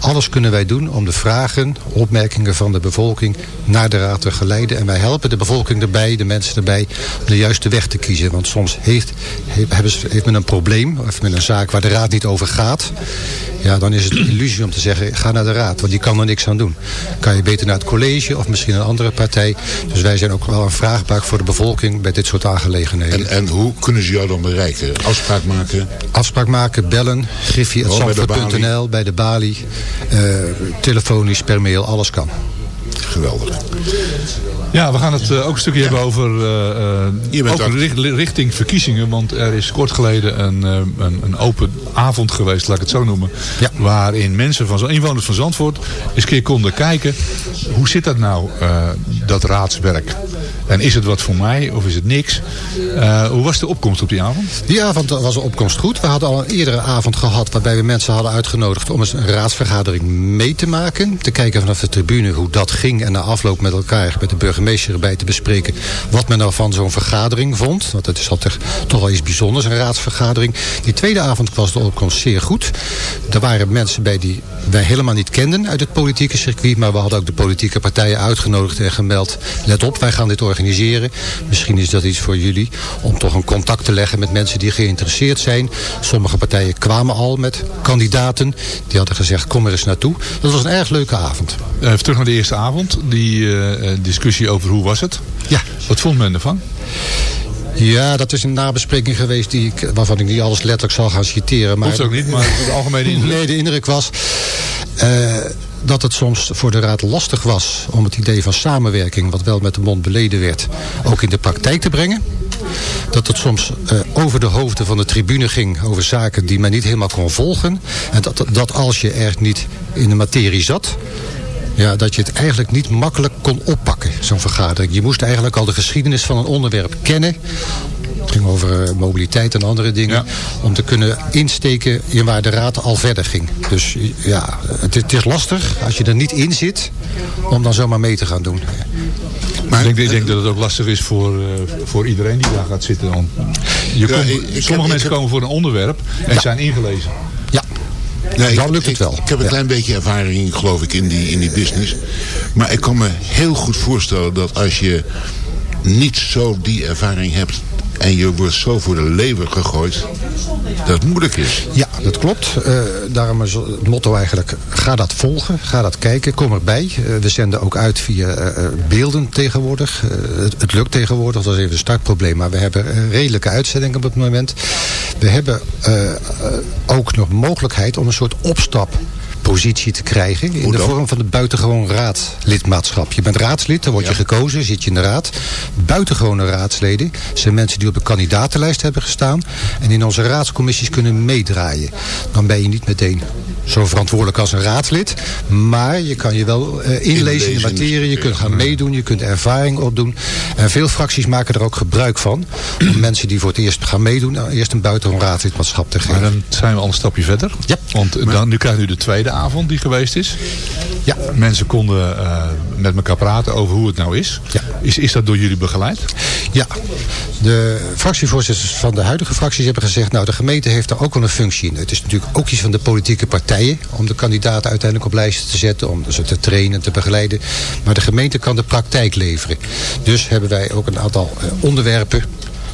Speaker 11: Alles kunnen wij doen om de vragen, opmerkingen van de bevolking naar de raad te geleiden. En wij helpen de bevolking erbij, de mensen erbij, om de juiste weg te kiezen. Want soms heeft, heeft, men een probleem. Of men een zaak waar de raad niet over gaat. Ja, dan is het illusie om te zeggen, ga naar de raad. Want die kan er niks aan doen. Kan je beter naar het college of misschien een andere partij. Dus wij zijn ook wel een vraagbaak voor de bevolking bij dit soort aangelegenheden.
Speaker 7: En, en hoe kunnen ze jou dan bereiken? Afspraak maken?
Speaker 11: Afspraak maken, bellen,
Speaker 7: Oh, bij de
Speaker 11: griffie.zandvoort.nl, bij de balie, eh, telefonisch, per mail, alles kan.
Speaker 7: Geweldig.
Speaker 6: Ja, we gaan het eh, ook een stukje hebben over eh, eh, ook
Speaker 7: ook-
Speaker 6: richt- richting verkiezingen. Want er is kort geleden een, een, een open avond geweest, laat ik het zo noemen.
Speaker 11: Ja.
Speaker 6: Waarin mensen, van, inwoners van Zandvoort, eens een keer konden kijken. Hoe zit dat nou, dat raadswerk? En is het wat voor mij of is het niks? Hoe was de opkomst op die avond?
Speaker 11: Die avond was de opkomst goed. We hadden al een eerdere avond gehad waarbij we mensen hadden uitgenodigd om eens een raadsvergadering mee te maken. Te kijken vanaf de tribune hoe dat ging en na afloop met elkaar, met de burgemeester erbij te bespreken wat men nou van zo'n vergadering vond. Want het is altijd toch wel iets bijzonders, een raadsvergadering. Die tweede avond was de opkomst zeer goed. Er waren mensen bij die wij helemaal niet kenden uit het politieke circuit. Maar we hadden ook de politieke partijen uitgenodigd en gemeld. Let op, wij gaan dit organiseren. Misschien is dat iets voor jullie om toch een contact te leggen met mensen die geïnteresseerd zijn. Sommige partijen kwamen al met kandidaten. Die hadden gezegd, kom er eens naartoe. Dat was een erg leuke avond.
Speaker 6: Eh, Even terug naar de eerste avond. Die eh, eh, discussie over hoe was het?
Speaker 11: Ja.
Speaker 6: Wat vond men ervan?
Speaker 11: Ja, dat is een nabespreking geweest die ik, waarvan ik niet alles letterlijk zal gaan citeren. Maar
Speaker 6: Hoeft ook niet, maar de algemene indruk.
Speaker 11: Nee, de indruk was eh, dat het soms voor de raad lastig was om het idee van samenwerking, wat wel met de mond beleden werd, ook in de praktijk te brengen. Dat het soms over de hoofden van de tribune ging over zaken die men niet helemaal kon volgen. En dat, dat als je er niet in de materie zat, ja, dat je het eigenlijk niet makkelijk kon oppakken, zo'n vergadering. Je moest eigenlijk al de geschiedenis van een onderwerp kennen. Het ging over eh, mobiliteit en andere dingen. Om te kunnen insteken in waar de raad al verder ging. Dus ja, het, het is lastig als je er niet in zit. Om dan zomaar mee te gaan doen.
Speaker 6: Maar ik denk, ik denk dat het ook lastig is voor, eh, voor iedereen die daar gaat zitten. Want je
Speaker 7: Ja,
Speaker 6: komt-
Speaker 7: ik- ik heb-
Speaker 6: sommige mensen
Speaker 7: heb-
Speaker 6: komen voor een onderwerp en
Speaker 11: Ja.
Speaker 6: zijn ingelezen.
Speaker 7: Nee,
Speaker 11: dan
Speaker 7: ik-
Speaker 11: lukt het
Speaker 7: ik-
Speaker 11: wel.
Speaker 7: Ik heb een
Speaker 11: Ja.
Speaker 7: klein beetje ervaring, geloof ik, in die, in die business. Maar ik kan me heel goed voorstellen dat als je niet zo die ervaring hebt... en je wordt zo voor de leeuwen gegooid, dat het moeilijk is.
Speaker 11: Ja, dat klopt. Eh, daarom is het motto eigenlijk, ga dat volgen, ga dat kijken, kom erbij. Eh, we zenden ook uit via eh, beelden tegenwoordig. Het, het lukt tegenwoordig, dat is even een startprobleem. Maar we hebben redelijke uitzending op het moment. We hebben ook nog mogelijkheid om een soort opstap positie te krijgen in de vorm van de buitengewoon raadlidmaatschap. Je bent raadslid, dan word je gekozen, zit je in de raad. Buitengewone raadsleden zijn mensen die op de kandidatenlijst hebben gestaan en in onze raadscommissies kunnen meedraaien. Dan ben je niet meteen zo verantwoordelijk als een raadslid, maar je kan je wel eh, inlezen in de materie, je kunt gaan meedoen, je kunt ervaring opdoen. En veel fracties maken er ook gebruik van om mensen die voor het eerst gaan meedoen, nou, eerst een buitengewoon raadslidmaatschap te
Speaker 6: Maar
Speaker 11: geven.
Speaker 6: dan zijn we al een stapje verder.
Speaker 11: Ja.
Speaker 6: Want dan, nu krijg je nu de tweede avond die geweest is.
Speaker 11: Ja.
Speaker 6: Mensen konden eh, met elkaar praten over hoe het nou is.
Speaker 11: Ja.
Speaker 6: Is, is dat door jullie begeleid?
Speaker 11: Ja, de fractievoorzitters van de huidige fracties hebben gezegd... nou, de gemeente heeft daar ook wel een functie in. Het is natuurlijk ook iets van de politieke partijen... om de kandidaten uiteindelijk op lijsten te zetten... om ze te trainen, te begeleiden. Maar de gemeente kan de praktijk leveren. Dus hebben wij ook een aantal eh, onderwerpen...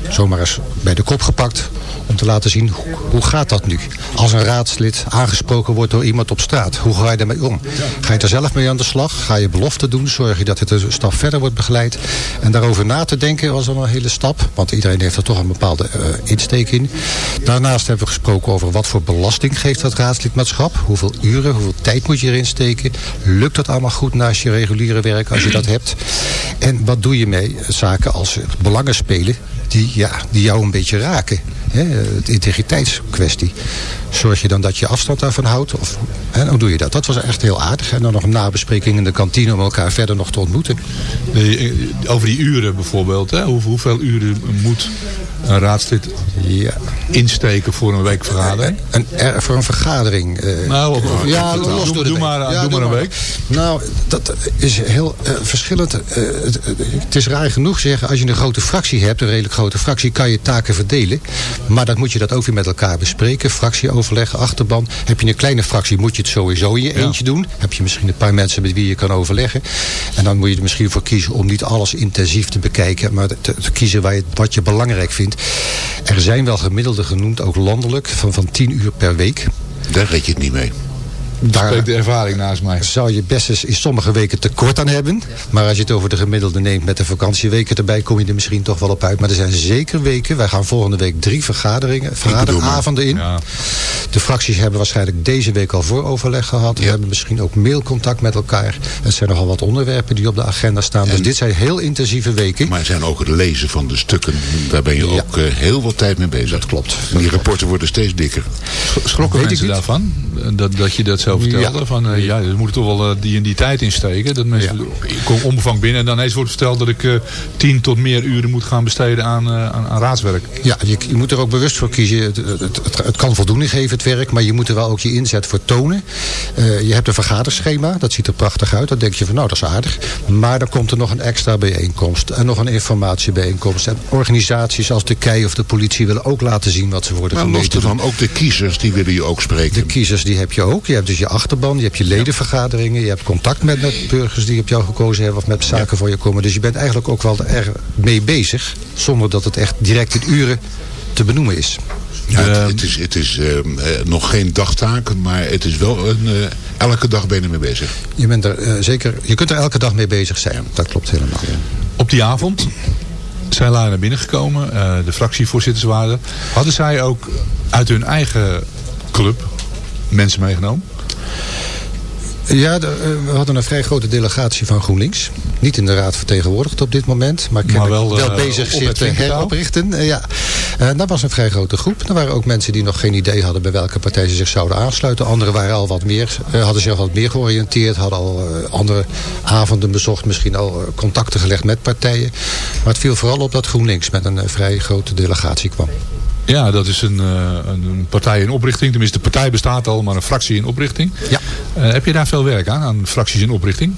Speaker 11: zomaar eens bij de kop gepakt... om te laten zien, hoe, hoe gaat dat nu? Als een raadslid aangesproken wordt door iemand op straat... hoe ga je daarmee om? Ga je er zelf mee aan de slag? Ga je beloften doen? Zorg je dat het een stap verder wordt begeleid? En daarover na te denken was al een hele stap. Want iedereen heeft er toch een bepaalde eh, insteek in. Daarnaast hebben we gesproken over wat voor belasting geeft dat raadslidmaatschap. Hoeveel uren, hoeveel tijd moet je erin steken? Lukt dat allemaal goed naast je reguliere werk als je dat hebt? En wat doe je mee zaken als belangen spelen die, ja, die jou een beetje raken? Hè? De integriteitskwestie. Zorg je dan dat je afstand daarvan houdt? Of hè, hoe doe je dat? Dat was echt heel aardig. En dan nog een nabespreking in de kantine om elkaar verder nog te ontmoeten.
Speaker 6: De- eh, over die uren bijvoorbeeld. Hè? Hoe, hoeveel uren moet een raadslid
Speaker 11: Ja.
Speaker 6: insteken voor een weekvergadering?
Speaker 11: Een, er, voor een vergadering. eh,
Speaker 6: Nou,
Speaker 11: ja,
Speaker 6: doe-
Speaker 11: los
Speaker 6: doe-
Speaker 11: door de
Speaker 6: doe
Speaker 11: week.
Speaker 6: maar-
Speaker 11: Ja,
Speaker 6: doe maar een week.
Speaker 11: Nou, dat is heel eh, verschillend. Eh, het, het is raar genoeg zeggen, als je een grote fractie hebt, een redelijk grote fractie, kan je taken verdelen. Maar dan moet je dat ook weer met elkaar bespreken. Fractieoverleg, achterban. Heb je een kleine fractie, moet je het sowieso in je eentje doen. Heb je misschien een paar mensen met wie je kan overleggen. En dan moet je er misschien voor kiezen om niet alles intensief te bekijken, maar te, te kiezen waar je, wat je belangrijk vindt. Er zijn wel gemiddelden genoemd, ook landelijk, van, van 10 uur per week.
Speaker 7: Daar red je het niet mee.
Speaker 11: Daar
Speaker 6: Spreekt de ervaring naast mij.
Speaker 11: zou je best eens in sommige weken tekort aan hebben. Maar als je het over de gemiddelde neemt met de vakantieweken erbij... kom je er misschien toch wel op uit. Maar er zijn zeker weken. Wij gaan volgende week drie vergaderingen, vergaderavonden in.
Speaker 6: Ja.
Speaker 11: De fracties hebben waarschijnlijk deze week al vooroverleg gehad. We hebben misschien ook mailcontact met elkaar. Er zijn nogal wat onderwerpen die op de agenda staan. dus dit zijn heel intensieve weken.
Speaker 7: Maar er zijn ook het lezen van de stukken. Daar ben je
Speaker 11: Ja.
Speaker 7: ook eh, heel wat tijd mee bezig. Dat
Speaker 11: klopt.
Speaker 7: En die rapporten worden steeds dikker.
Speaker 6: Schrokken
Speaker 11: Weet ik
Speaker 6: mensen
Speaker 11: niet.
Speaker 6: daarvan? Dat, dat je dat zo vertelde?
Speaker 11: Ja.
Speaker 6: Van, eh, ja, we moeten toch wel eh, die en die tijd insteken. Dat mensen, Ik kom onbevangt binnen en dan ineens wordt verteld dat ik eh, tien tot meer uren moet gaan besteden aan, eh, aan, aan raadswerk.
Speaker 11: Ja, je, je moet er ook bewust voor kiezen. Het, het, het, het kan voldoening geven, het werk, maar je moet er wel ook je inzet voor tonen. Eh, je hebt een vergaderschema, dat ziet er prachtig uit. Dan denk je van, nou, dat is aardig. Maar dan komt er nog een extra bijeenkomst en nog een informatiebijeenkomst. En organisaties als de KEI of de politie willen ook laten zien wat ze worden
Speaker 7: Maar los
Speaker 11: gemeten.
Speaker 7: ervan, ook de kiezers, die willen je ook spreken.
Speaker 11: De kiezers die heb je ook. Je hebt dus je achterban, je hebt je ledenvergaderingen. Je hebt contact met, met burgers die op jou gekozen hebben of met zaken voor je komen. Dus je bent eigenlijk ook wel er mee bezig. Zonder dat het echt direct in uren te benoemen is.
Speaker 7: Ja, het, het is, het is eh, eh, nog geen dagtaak, maar het is wel een, eh, elke dag ben je ermee bezig.
Speaker 11: Je, bent er, eh, zeker, je kunt er elke dag mee bezig zijn. Dat klopt helemaal.
Speaker 6: Op die avond zijn lui naar binnen gekomen. eh, de fractievoorzitters waren. Hadden zij ook uit hun eigen club mensen meegenomen?
Speaker 11: Ja, de, eh, we hadden een vrij grote delegatie van GroenLinks. Niet in de raad vertegenwoordigd op dit moment. Maar,
Speaker 6: Maar wel,
Speaker 11: wel,
Speaker 6: eh,
Speaker 11: bezig
Speaker 6: het
Speaker 11: te heroprichten. Eh, ja. Eh, dat was een vrij grote groep. Er waren ook mensen die nog geen idee hadden bij welke partij ze zich zouden aansluiten. Anderen waren al wat meer, hadden zich al wat meer georiënteerd. Hadden al andere avonden bezocht. Misschien al contacten gelegd met partijen. Maar het viel vooral op dat GroenLinks met een vrij grote delegatie kwam.
Speaker 6: Ja, dat is een, eh, een een partij in oprichting. Tenminste, de partij bestaat al, maar een fractie in oprichting.
Speaker 11: Ja.
Speaker 6: Eh, heb je daar veel werk aan, aan fracties in oprichting?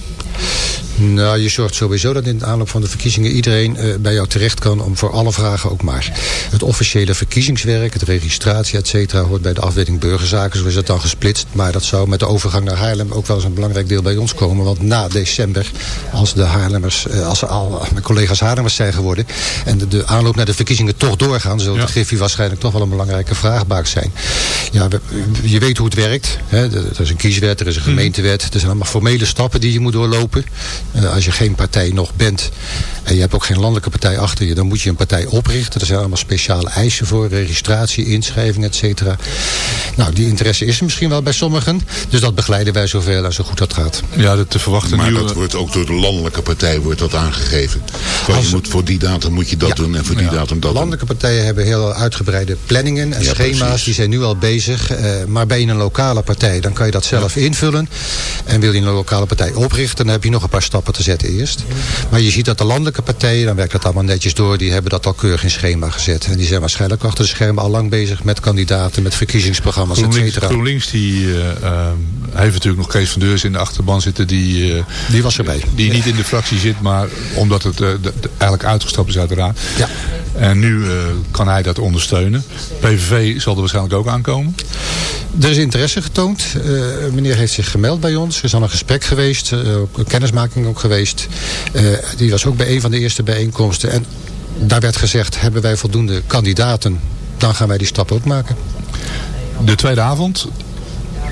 Speaker 11: Nou, je zorgt sowieso dat in de aanloop van de verkiezingen iedereen eh, bij jou terecht kan om voor alle vragen ook maar. Het officiële verkiezingswerk, het registratie, et cetera, hoort bij de afdeling burgerzaken. Zo is het dan gesplitst. Maar dat zou met de overgang naar Haarlem ook wel eens een belangrijk deel bij ons komen. Want na december, als de Haarlemmers, eh, als al mijn collega's Haarlemmers zijn geworden en de, de aanloop naar de verkiezingen toch doorgaan, zal de Griffie waarschijnlijk toch wel een belangrijke vraagbaak zijn. Ja, we- je weet hoe het werkt. Hè. Er er is een kieswet, er is een gemeentewet. Er zijn allemaal formele stappen die je moet doorlopen. Als je geen partij nog bent en je hebt ook geen landelijke partij achter je, dan moet je een partij oprichten. Er zijn allemaal speciale eisen voor, registratie, inschrijving, et cetera. Nou, die interesse is er misschien wel bij sommigen. Dus dat begeleiden wij zoveel en zo goed dat gaat.
Speaker 6: Ja, dat te verwachten.
Speaker 7: Maar
Speaker 6: nieuwe-
Speaker 7: dat wordt ook door de landelijke partij wordt dat aangegeven. Van, je moet, voor die datum moet je dat doen en voor die datum dat doen.
Speaker 11: Landelijke partijen hebben heel uitgebreide planningen en
Speaker 7: Ja,
Speaker 11: schema's.
Speaker 7: precies.
Speaker 11: Die zijn nu al bezig. Eh, maar ben je een lokale partij, dan kan je dat zelf invullen. En wil je een lokale partij oprichten, dan heb je nog een paar stappen te zetten eerst. Maar je ziet dat de landelijke partijen, dan werkt dat allemaal netjes door. Die hebben dat al keurig in schema gezet. En die zijn waarschijnlijk achter de schermen al lang bezig met kandidaten, met verkiezingsprogramma's, et
Speaker 6: GroenLinks,
Speaker 11: cetera.
Speaker 6: GroenLinks die eh, eh, heeft natuurlijk nog Kees van Deurs in de achterban zitten. Die, eh,
Speaker 11: Die was erbij.
Speaker 6: Die niet in de fractie zit, maar omdat het de- eigenlijk uitgestapt is uit de raad.
Speaker 11: Ja.
Speaker 6: En nu eh, kan hij dat ondersteunen. PVV zal er waarschijnlijk ook aankomen.
Speaker 11: Er is interesse getoond. Eh, meneer heeft zich gemeld bij ons. Er is al een gesprek geweest. eh, een kennismaking ook geweest. Die was ook bij een van de eerste bijeenkomsten. En daar werd gezegd, hebben wij voldoende kandidaten? Dan gaan wij die stap ook maken.
Speaker 6: De tweede avond.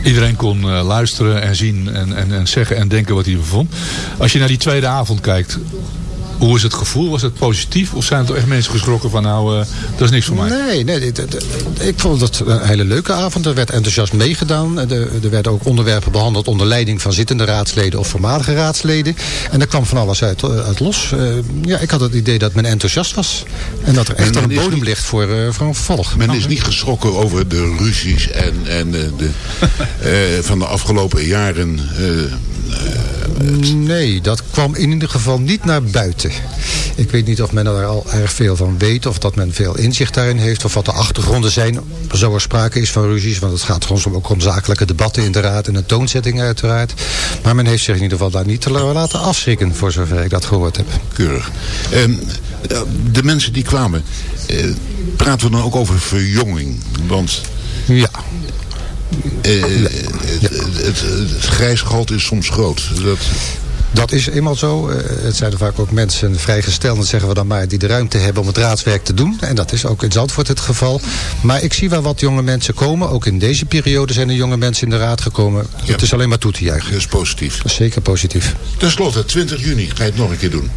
Speaker 6: Iedereen kon luisteren en zien en, en, en zeggen en denken wat hij ervan vond. Als je naar die tweede avond kijkt, hoe is het gevoel? Was het positief? Of zijn er toch echt mensen geschrokken van nou, eh, dat is niks voor mij?
Speaker 11: Nee, nee dit- dit- ik vond het een hele leuke avond. Er werd enthousiast meegedaan. Er, er werden ook onderwerpen behandeld onder leiding van zittende raadsleden of voormalige raadsleden. En er kwam van alles uit, eh, uit los. Eh, ja, ik had het idee dat men enthousiast was. En dat er echt een bodem
Speaker 7: niet-
Speaker 11: ligt voor, eh, voor een vervolg.
Speaker 7: Men is niet geschrokken over de ruzies en, en eh, de, eh, van de afgelopen jaren. Eh,
Speaker 11: Nee, dat kwam in ieder geval niet naar buiten. Ik weet niet of men er al erg veel van weet... of dat men veel inzicht daarin heeft... of wat de achtergronden zijn, zo er sprake is van ruzies. Want het gaat soms ook om zakelijke debatten in de raad... en een toonzetting uiteraard. Maar men heeft zich in ieder geval daar niet te laten afschrikken... voor zover ik dat gehoord heb.
Speaker 7: keurig. Ehm, eh, de mensen die kwamen, eh, praten we dan ook over verjonging? Want
Speaker 11: Ja,
Speaker 7: het, het, het, het grijsgehalte is soms groot. Dat,
Speaker 11: Dat is eenmaal zo. Eh, het zijn er vaak ook mensen vrijgesteld, zeggen we dan maar, die de ruimte hebben om het raadswerk te doen. En dat is ook in Zandvoort het geval. Maar ik zie wel wat jonge mensen komen. Ook in deze periode zijn er jonge mensen in de raad gekomen. Het is alleen maar toe te juichen.
Speaker 7: Dat is positief.
Speaker 11: Dat is zeker positief.
Speaker 7: Ten slotte, 20 juni ga je het nog een keer doen.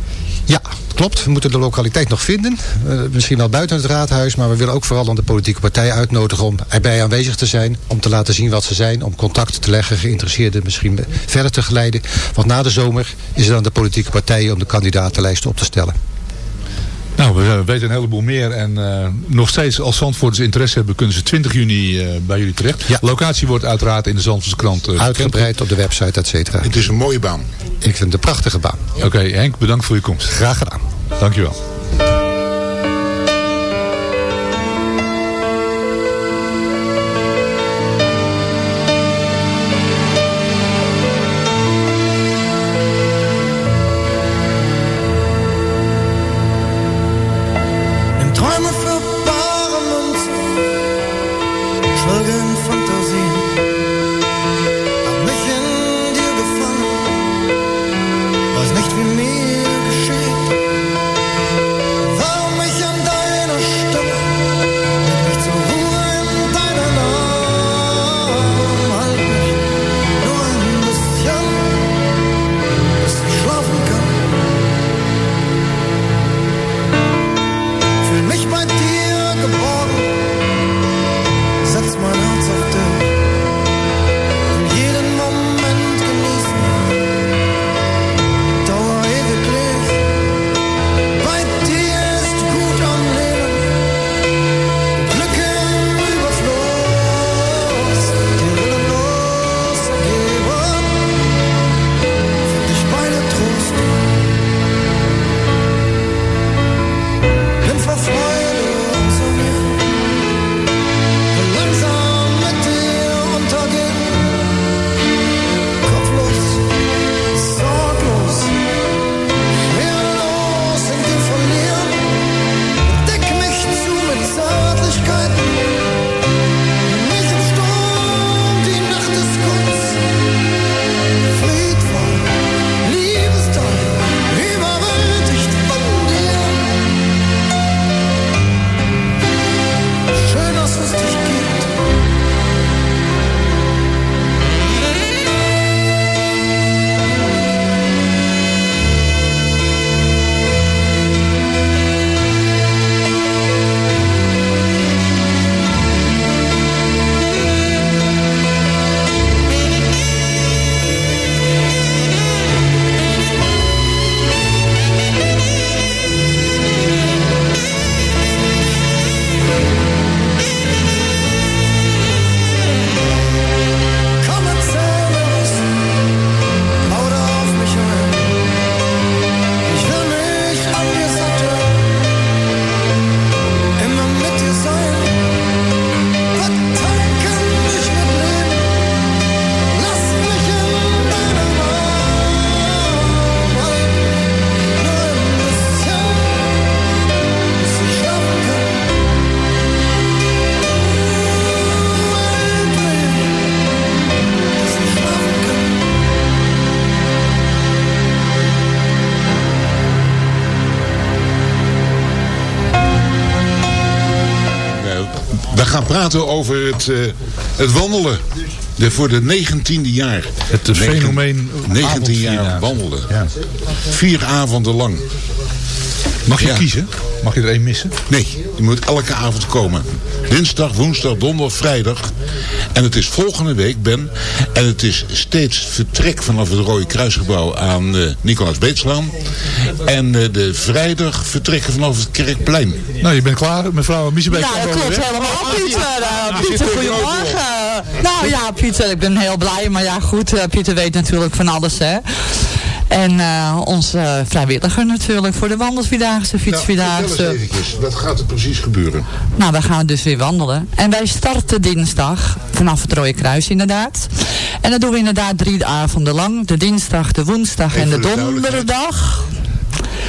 Speaker 11: Ja, klopt. We moeten de lokaliteit nog vinden. Eh, misschien wel buiten het raadhuis. Maar we willen ook vooral dan de politieke partijen uitnodigen om erbij aanwezig te zijn. Om te laten zien wat ze zijn. Om contact te leggen, geïnteresseerden misschien verder te geleiden. Want na de zomer is het aan de politieke partijen om de kandidatenlijst op te stellen.
Speaker 12: Nou, we eh, weten een heleboel meer. En eh, nog steeds, als Zandvoorters interesse hebben, kunnen ze 20 juni eh, bij jullie terecht.
Speaker 11: Ja.
Speaker 12: Locatie wordt uiteraard in de Zandvoortse krant uh,
Speaker 11: Uitgebreid op de website, et cetera.
Speaker 7: Het is een mooie baan.
Speaker 11: Ik vind het een prachtige baan.
Speaker 12: Oké, Henk, bedankt voor je komst.
Speaker 11: Graag gedaan.
Speaker 12: Dankjewel.
Speaker 7: Praten over het, eh, het wandelen. De, voor de 19e jaar.
Speaker 12: Het fenomeen
Speaker 7: 19 jaar wandelen.
Speaker 12: Ja.
Speaker 7: Vier avonden lang.
Speaker 12: Mag je
Speaker 7: Ja.
Speaker 12: kiezen? Mag je er één missen?
Speaker 7: Nee, je moet elke avond komen. Dinsdag, woensdag, donderdag, vrijdag. En het is volgende week, Ben. En het is steeds vertrek vanaf het Rode Kruisgebouw aan eh Nicolaas Beetslaan. En eh, de vrijdag vertrekken vanaf het Kerkplein.
Speaker 12: Nou, je bent klaar. Mevrouw Miesebeek.
Speaker 13: Ja, dat klopt helemaal, Pieter. Eh, Pieter, goedemorgen. Nou ja, Pieter, ik ben heel blij. Maar ja, goed, eh, Pieter weet natuurlijk van alles, hè. En eh, onze vrijwilliger natuurlijk voor de wandelvierdaagse,
Speaker 7: Nou,
Speaker 13: fietsvierdaagse.
Speaker 7: eventjes, wat gaat er precies gebeuren?
Speaker 13: Nou, we gaan dus weer wandelen. En wij starten dinsdag vanaf het Rode Kruis inderdaad. En dat doen we inderdaad drie avonden lang. De dinsdag, de woensdag en de donderdag.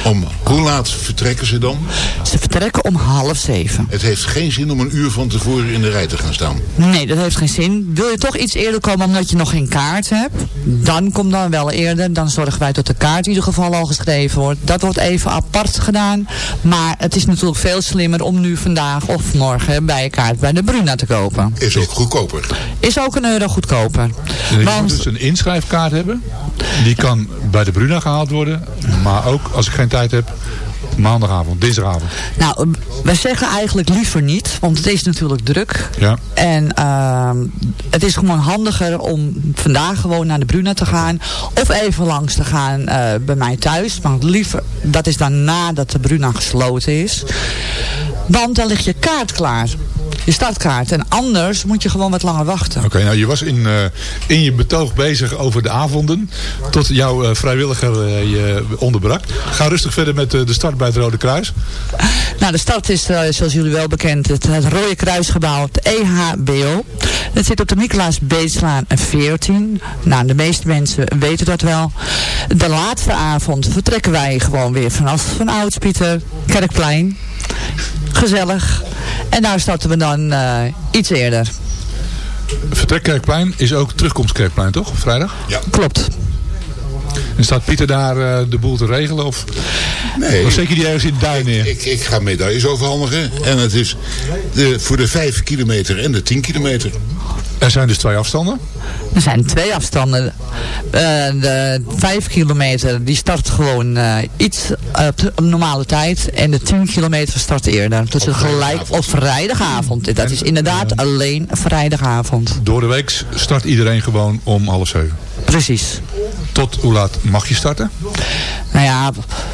Speaker 7: Om hoe laat vertrekken ze dan?
Speaker 13: Ze vertrekken om half zeven.
Speaker 7: Het heeft geen zin om een uur van tevoren in de rij te gaan staan.
Speaker 13: Nee, dat heeft geen zin. Wil je toch iets eerder komen omdat je nog geen kaart hebt? Dan kom dan wel eerder. Dan zorgen wij dat de kaart in ieder geval al geschreven wordt. Dat wordt even apart gedaan. Maar het is natuurlijk veel slimmer om nu vandaag of morgen bij je kaart bij de Bruna te kopen.
Speaker 7: Is ook goedkoper.
Speaker 13: Is ook een euro goedkoper.
Speaker 6: Je
Speaker 13: Want-
Speaker 6: moet dus een inschrijfkaart hebben. Die kan bij de Bruna gehaald worden. Maar ook, als ik geen tijd heb, maandagavond, dinsdagavond.
Speaker 13: Nou, eh, wij zeggen eigenlijk liever niet, want het is natuurlijk druk.
Speaker 6: Ja.
Speaker 13: En ehm, het is gewoon handiger om vandaag gewoon naar de Bruna te gaan. Of even langs te gaan eh, bij mij thuis. Want liever, dat is dan nadat de Bruna gesloten is. Want dan ligt je kaart klaar. Je startkaart. En anders moet je gewoon wat langer wachten.
Speaker 6: Oké, nou je was in, eh, in je betoog bezig over de avonden. Tot jouw eh, vrijwilliger eh, je onderbrak. Ga rustig verder met de start bij het Rode Kruis.
Speaker 13: Nou, de stad is, zoals jullie wel bekend, het, het Rode Kruisgebouw, het EHBO. Dat zit op de Nicolaas Beetslaan 14. Nou, de meeste mensen weten dat wel. De laatste avond vertrekken wij gewoon weer vanaf van Oudspieter, Kerkplein. Gezellig. En daar starten we dan eh, iets eerder.
Speaker 6: Vertrekkerkplein is ook terugkomstkerkplein, toch? Vrijdag?
Speaker 7: Ja.
Speaker 13: Klopt.
Speaker 6: En staat Pieter daar eh, de boel te regelen? Of,
Speaker 7: Nee.
Speaker 6: of zeker die ergens in de duin neer?
Speaker 7: Ik, ik ga medailles overhandigen. En het is de, voor de 5 kilometer en de 10 kilometer.
Speaker 6: Er zijn dus twee afstanden.
Speaker 13: Er zijn twee afstanden. Eh, de 5 kilometer die start gewoon eh, iets op normale tijd. En de 10 kilometer start eerder. Dus
Speaker 7: Op
Speaker 13: gelijk op vrijdagavond. Dat is inderdaad alleen vrijdagavond.
Speaker 6: Door de week start iedereen gewoon om half zeven.
Speaker 13: Precies.
Speaker 6: Tot hoe laat mag je starten?
Speaker 13: Nou ja,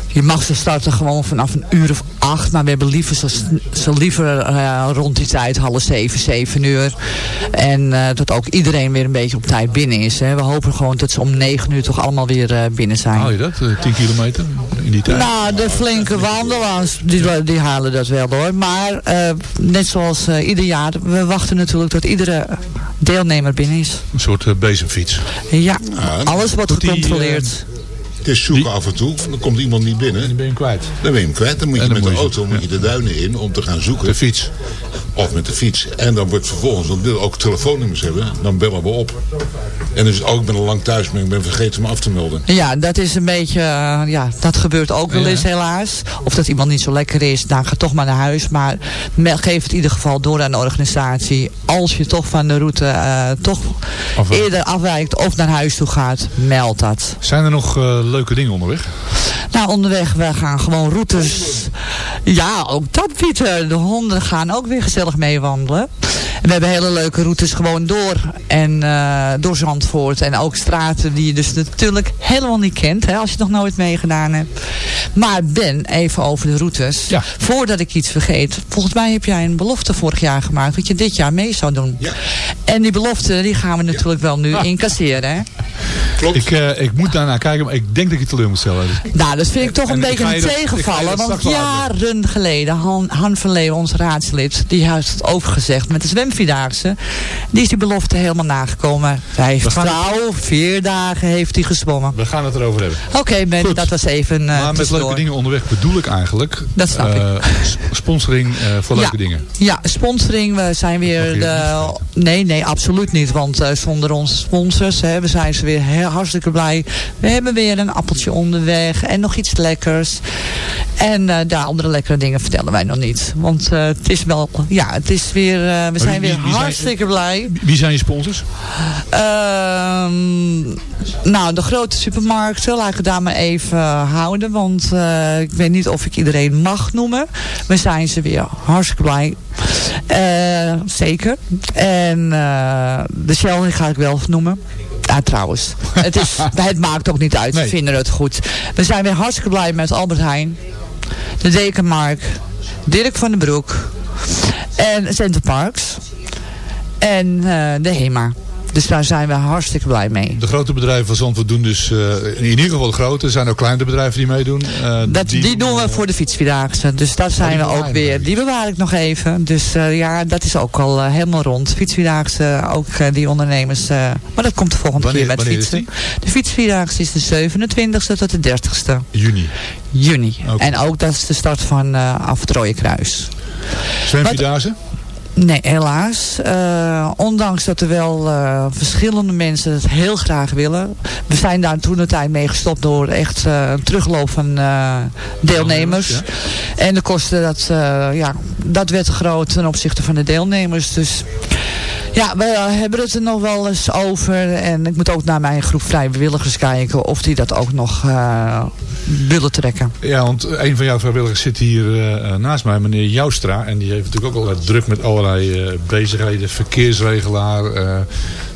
Speaker 13: je mag ze starten gewoon vanaf een uur of acht. Maar we hebben liever zo, zo liever eh, rond die tijd, half zeven, zeven uur. En eh, dat ook iedereen weer een beetje op tijd binnen is. Hè. We hopen gewoon dat ze om negen uur toch allemaal weer eh, binnen zijn.
Speaker 6: Haal je dat? eh, 10 kilometer in die tijd?
Speaker 13: Nou, de flinke wandelaars, die, die halen dat wel hoor. Maar eh, net zoals eh, ieder jaar, we wachten natuurlijk tot iedere deelnemer binnen is.
Speaker 6: Een soort eh, bezemfiets.
Speaker 13: Ja,
Speaker 7: Ja,
Speaker 13: alles wordt gecontroleerd.
Speaker 7: Het is zoeken af en toe. Dan komt iemand niet binnen.
Speaker 6: Dan ben je hem kwijt.
Speaker 7: Dan ben je hem kwijt. Dan moet je
Speaker 6: dan
Speaker 7: met de auto moet je de duinen in om te gaan zoeken.
Speaker 6: De fiets.
Speaker 7: Of met de fiets. En dan wordt vervolgens, want we willen ook telefoonnummers hebben. Dan bellen we op. En dus ook met een lang thuis, maar ik ben vergeten me af te melden.
Speaker 13: Ja, dat is een beetje, eh, ja, dat gebeurt ook wel eens helaas. Of dat iemand niet zo lekker is, dan ga toch maar naar huis. Maar geef het in ieder geval door aan de organisatie. Als je toch van de route eh, toch
Speaker 6: Afwijkt.
Speaker 13: eerder afwijkt of naar huis toe gaat, meld dat.
Speaker 6: Zijn er nog eh, leuke dingen onderweg?
Speaker 13: Nou, onderweg, we gaan gewoon routes. Ja, ook dat Pieter. De honden gaan ook weer gezellig mee wandelen. En we hebben hele leuke routes gewoon door. En eh, door Zandvoort. En ook straten die je dus natuurlijk helemaal niet kent. Hè, als je het nog nooit meegedaan hebt. Maar Ben, even over de routes.
Speaker 6: Ja.
Speaker 13: Voordat ik iets vergeet. Volgens mij heb jij een belofte vorig jaar gemaakt. Dat je dit jaar mee zou doen.
Speaker 7: Ja.
Speaker 13: En die belofte, die gaan we natuurlijk wel nu incasseren. Hè?
Speaker 7: Klopt.
Speaker 6: Ik, eh, ik moet daarnaar kijken, maar ik denk dat ik je teleur moet stellen. Dus
Speaker 13: Nou, dat vind ik toch
Speaker 6: En
Speaker 13: een beetje een tegenvallen. Want jaren geleden, Han, Han van Leeuwen, ons raadslid, die heeft het overgezegd met de zwemvierdaagse. Die is die belofte helemaal nagekomen. Hij heeft trouw, vier dagen heeft hij gezwommen.
Speaker 6: we gaan het erover hebben.
Speaker 13: Oké dat was even uh,
Speaker 6: maar met leuke dingen onderweg bedoel ik eigenlijk...
Speaker 13: Dat snap
Speaker 6: eh, s- Sponsoring eh, voor leuke dingen.
Speaker 13: Ja, sponsoring. We zijn weer de... Nee, nee, absoluut niet. Want eh, zonder onze sponsors, hè, we zijn ze weer heel hartstikke blij. We hebben weer een appeltje onderweg en nog iets lekkers. En eh daar andere lekkere dingen vertellen wij nog niet. Want eh, het is wel, ja, het is weer, eh, we zijn weer
Speaker 6: wie zijn-
Speaker 13: hartstikke blij.
Speaker 6: Wie zijn je sponsors?
Speaker 13: Ehm, nou, de grote supermarkten, laat ik het daar maar even houden. Want eh, ik weet niet of ik iedereen mag noemen. We zijn ze weer hartstikke blij. Eh, zeker. En eh, de Shell ga ik wel noemen. Ja, trouwens. Het, is, het maakt ook niet uit.
Speaker 6: Nee.
Speaker 13: We vinden het goed. We zijn weer hartstikke blij met Albert Heijn. De Dekenmark. Dirk van den Broek. En Center Parks. En eh, de HEMA. Dus daar zijn we hartstikke blij mee.
Speaker 6: De grote bedrijven van Zandvoort doen dus, eh, in ieder geval de grote. Er zijn ook kleine bedrijven die meedoen. Eh,
Speaker 13: Dat, die, doen we voor de fietsvierdaagse. Dus dat zijn we ook weer. Die bewaar ik nog even. Dus ja, dat is ook al helemaal rond. Fietsvierdaagse, ook die ondernemers. maar dat komt de volgende
Speaker 6: Wanneer-
Speaker 13: keer met fietsen. De fietsvierdaagse is de 27e tot de 30e
Speaker 6: Juni.
Speaker 13: juni. En ook dat is de start van Rode Kruis.
Speaker 6: Zwemvierdaagse?
Speaker 13: Nee, helaas. Eh, ondanks dat er wel eh, verschillende mensen het heel graag willen. We zijn daar toen de tijd mee gestopt door echt eh, een terugloop van deelnemers. En de kosten, dat, ja, dat werd groot ten opzichte van de deelnemers. Dus ja, we hebben het er nog wel eens over. En ik moet ook naar mijn groep vrijwilligers kijken of die dat ook nog willen trekken.
Speaker 6: Ja, want een van jouw vrijwilligers zit hier eh, eh, naast mij, meneer Joustra. En die heeft natuurlijk ook al druk met allerlei eh, bezigheden. Verkeersregelaar,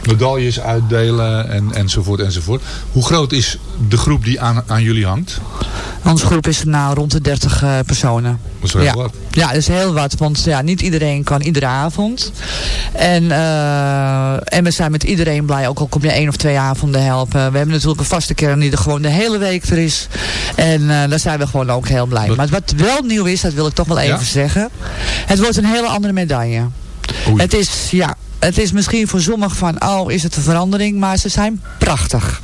Speaker 6: medailles uitdelen en, enzovoort enzovoort. Hoe groot is de groep die aan, aan jullie hangt?
Speaker 13: Onze groep is nou rond de 30 eh, personen.
Speaker 6: Dat is wel
Speaker 13: ja.
Speaker 6: wat.
Speaker 13: Ja, dat is heel wat. Want ja, niet iedereen kan iedere avond. En, eh, en we zijn met iedereen blij. Ook al kom je één of twee avonden helpen. We hebben natuurlijk een vaste kern die er gewoon de hele week er is. En eh, daar zijn we gewoon ook heel blij. Maar wat wel nieuw is, dat wil ik toch wel even
Speaker 6: Ja?
Speaker 13: zeggen. Het wordt een hele andere medaille.
Speaker 6: Oei.
Speaker 13: Het is, ja, het is misschien voor sommigen van, oh, is het een verandering? Maar ze zijn prachtig.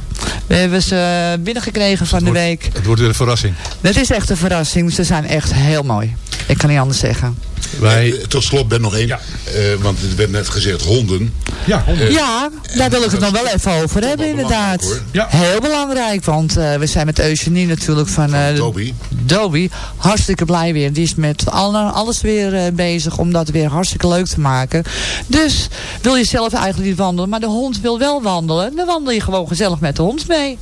Speaker 13: We hebben ze binnengekregen van de
Speaker 6: wordt-
Speaker 13: week.
Speaker 6: Het wordt weer een verrassing.
Speaker 13: Het is echt een verrassing. Ze zijn echt heel mooi. Ik kan niet anders zeggen.
Speaker 6: Wij,
Speaker 7: Eh, Tot slot ben nog één. Eh, want het werd net gezegd honden.
Speaker 6: ja, honderd.
Speaker 13: Ja, daar wil ik het nog wel even over hebben inderdaad.
Speaker 6: Ja.
Speaker 13: Heel belangrijk, want eh, we zijn met Eugenie natuurlijk van, eh,
Speaker 7: Toby.
Speaker 13: Dobie hartstikke blij weer. Die is met alle, alles weer eh, bezig om dat weer hartstikke leuk te maken. Dus wil je zelf eigenlijk niet wandelen, maar de hond wil wel wandelen. Dan wandel je gewoon gezellig met de hond mee.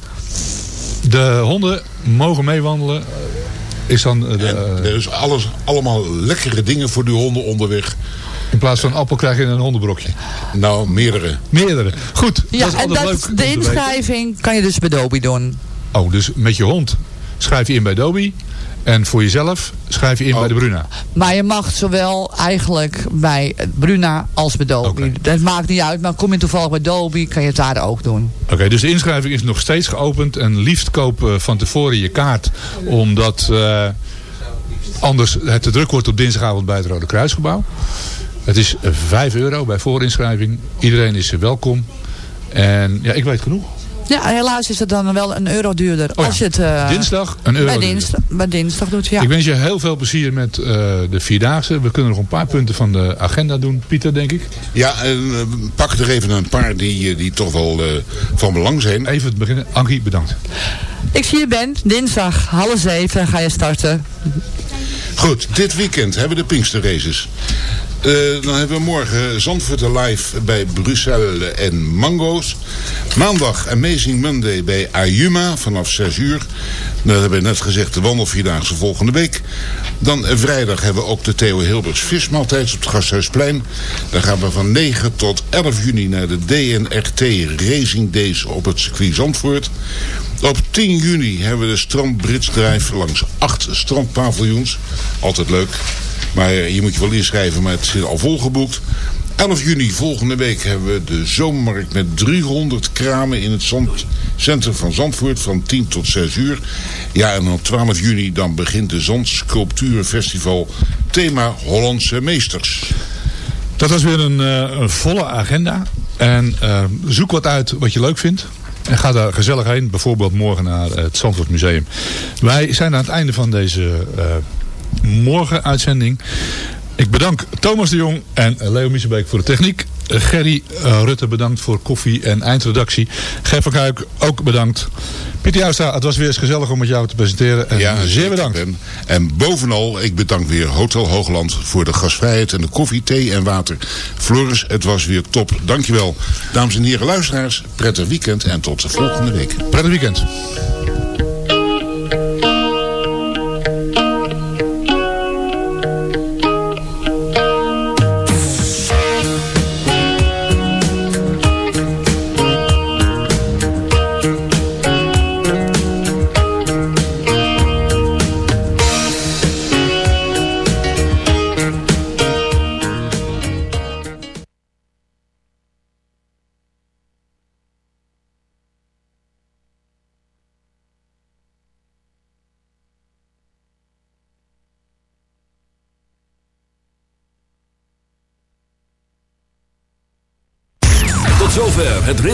Speaker 6: De honden mogen meewandelen. Is dan eh, de,
Speaker 7: En is alles, allemaal lekkere dingen voor die honden onderweg.
Speaker 6: in plaats van appel krijg je een hondenbrokje.
Speaker 7: Nou, meerdere.
Speaker 6: Meerdere. Goed,
Speaker 13: Ja,
Speaker 6: dat is
Speaker 13: en dat,
Speaker 6: leuk
Speaker 13: de inschrijving kan je dus bij Dobie doen.
Speaker 6: Oh, dus met je hond schrijf je in bij Dobie. En voor jezelf schrijf je in
Speaker 7: Oh.
Speaker 6: bij de Bruna.
Speaker 13: Maar je mag zowel eigenlijk bij Bruna als bij.
Speaker 6: Oké.
Speaker 13: Dat maakt niet uit, maar kom je toevallig bij Dobie, kan je het daar ook doen.
Speaker 6: Oké, dus de inschrijving is nog steeds geopend. En liefst koop eh, van tevoren je kaart. Omdat eh, anders het te druk wordt op dinsdagavond bij het Rode Kruisgebouw. Het is eh, 5 euro bij voorinschrijving. Iedereen is welkom. En ja, ik weet genoeg.
Speaker 13: Ja, helaas is het dan wel een euro duurder.
Speaker 6: ja.
Speaker 13: Als je het eh,
Speaker 6: Dinsdag een euro
Speaker 13: bij,
Speaker 6: duurder.
Speaker 13: dinsdag, bij dinsdag doet. Ja.
Speaker 6: Ik wens je heel veel plezier met eh, de Vierdaagse. We kunnen nog een paar punten van de agenda doen. Pieter, denk ik.
Speaker 7: Ja, en eh, pak er even een paar die, die toch wel eh, van belang zijn.
Speaker 6: Even het beginnen. Ankie, bedankt.
Speaker 13: Ik zie je bent dinsdag half zeven ga je starten.
Speaker 7: Goed, dit weekend hebben we de Pinkster Races. Eh, dan hebben we morgen Zandvoort Live bij Bruxelles en Mango's. Maandag Amazing Monday bij Ayuma vanaf 6 uur. Dat hebben we net gezegd, de wandelvierdaagse volgende week. Dan vrijdag hebben we ook de Theo Hilbers vismaaltijd op het Gasthuisplein. Daar gaan we van 9 tot 11 juni naar de DNRT Racing Days op het circuit Zandvoort. Op 10 juni hebben we de Strand Brits Drive langs acht strandpaviljoens. Altijd leuk. Maar eh, je moet je wel inschrijven, maar het zit al volgeboekt. 11 juni volgende week hebben we de zomermarkt met 300 kramen in het zand, centrum van Zandvoort van 10 tot 6 uur. Ja, en op 12 juni dan begint de Zandsculptuurfestival thema Hollandse meesters.
Speaker 6: Dat was weer een, eh, een volle agenda. En eh, zoek wat uit wat je leuk vindt. En ga daar gezellig heen. Bijvoorbeeld morgen naar het Zandvoort Museum. Wij zijn aan het einde van deze eh morgen-uitzending. Ik bedank Thomas de Jong en Leo Miesebeek voor de techniek. Gerry eh, Rutte bedankt voor koffie en eindredactie. Ger van Kuik ook bedankt. Pieter Jouwstra, het was weer eens gezellig om met jou te presenteren. En
Speaker 7: Ja,
Speaker 6: zeer bedankt.
Speaker 7: Ben. En bovenal, ik bedank weer Hotel Hoogland voor de gastvrijheid en de koffie, thee en water. Floris, het was weer top. Dankjewel. Dames en heren luisteraars, prettig weekend en tot de volgende week.
Speaker 6: Prettig weekend.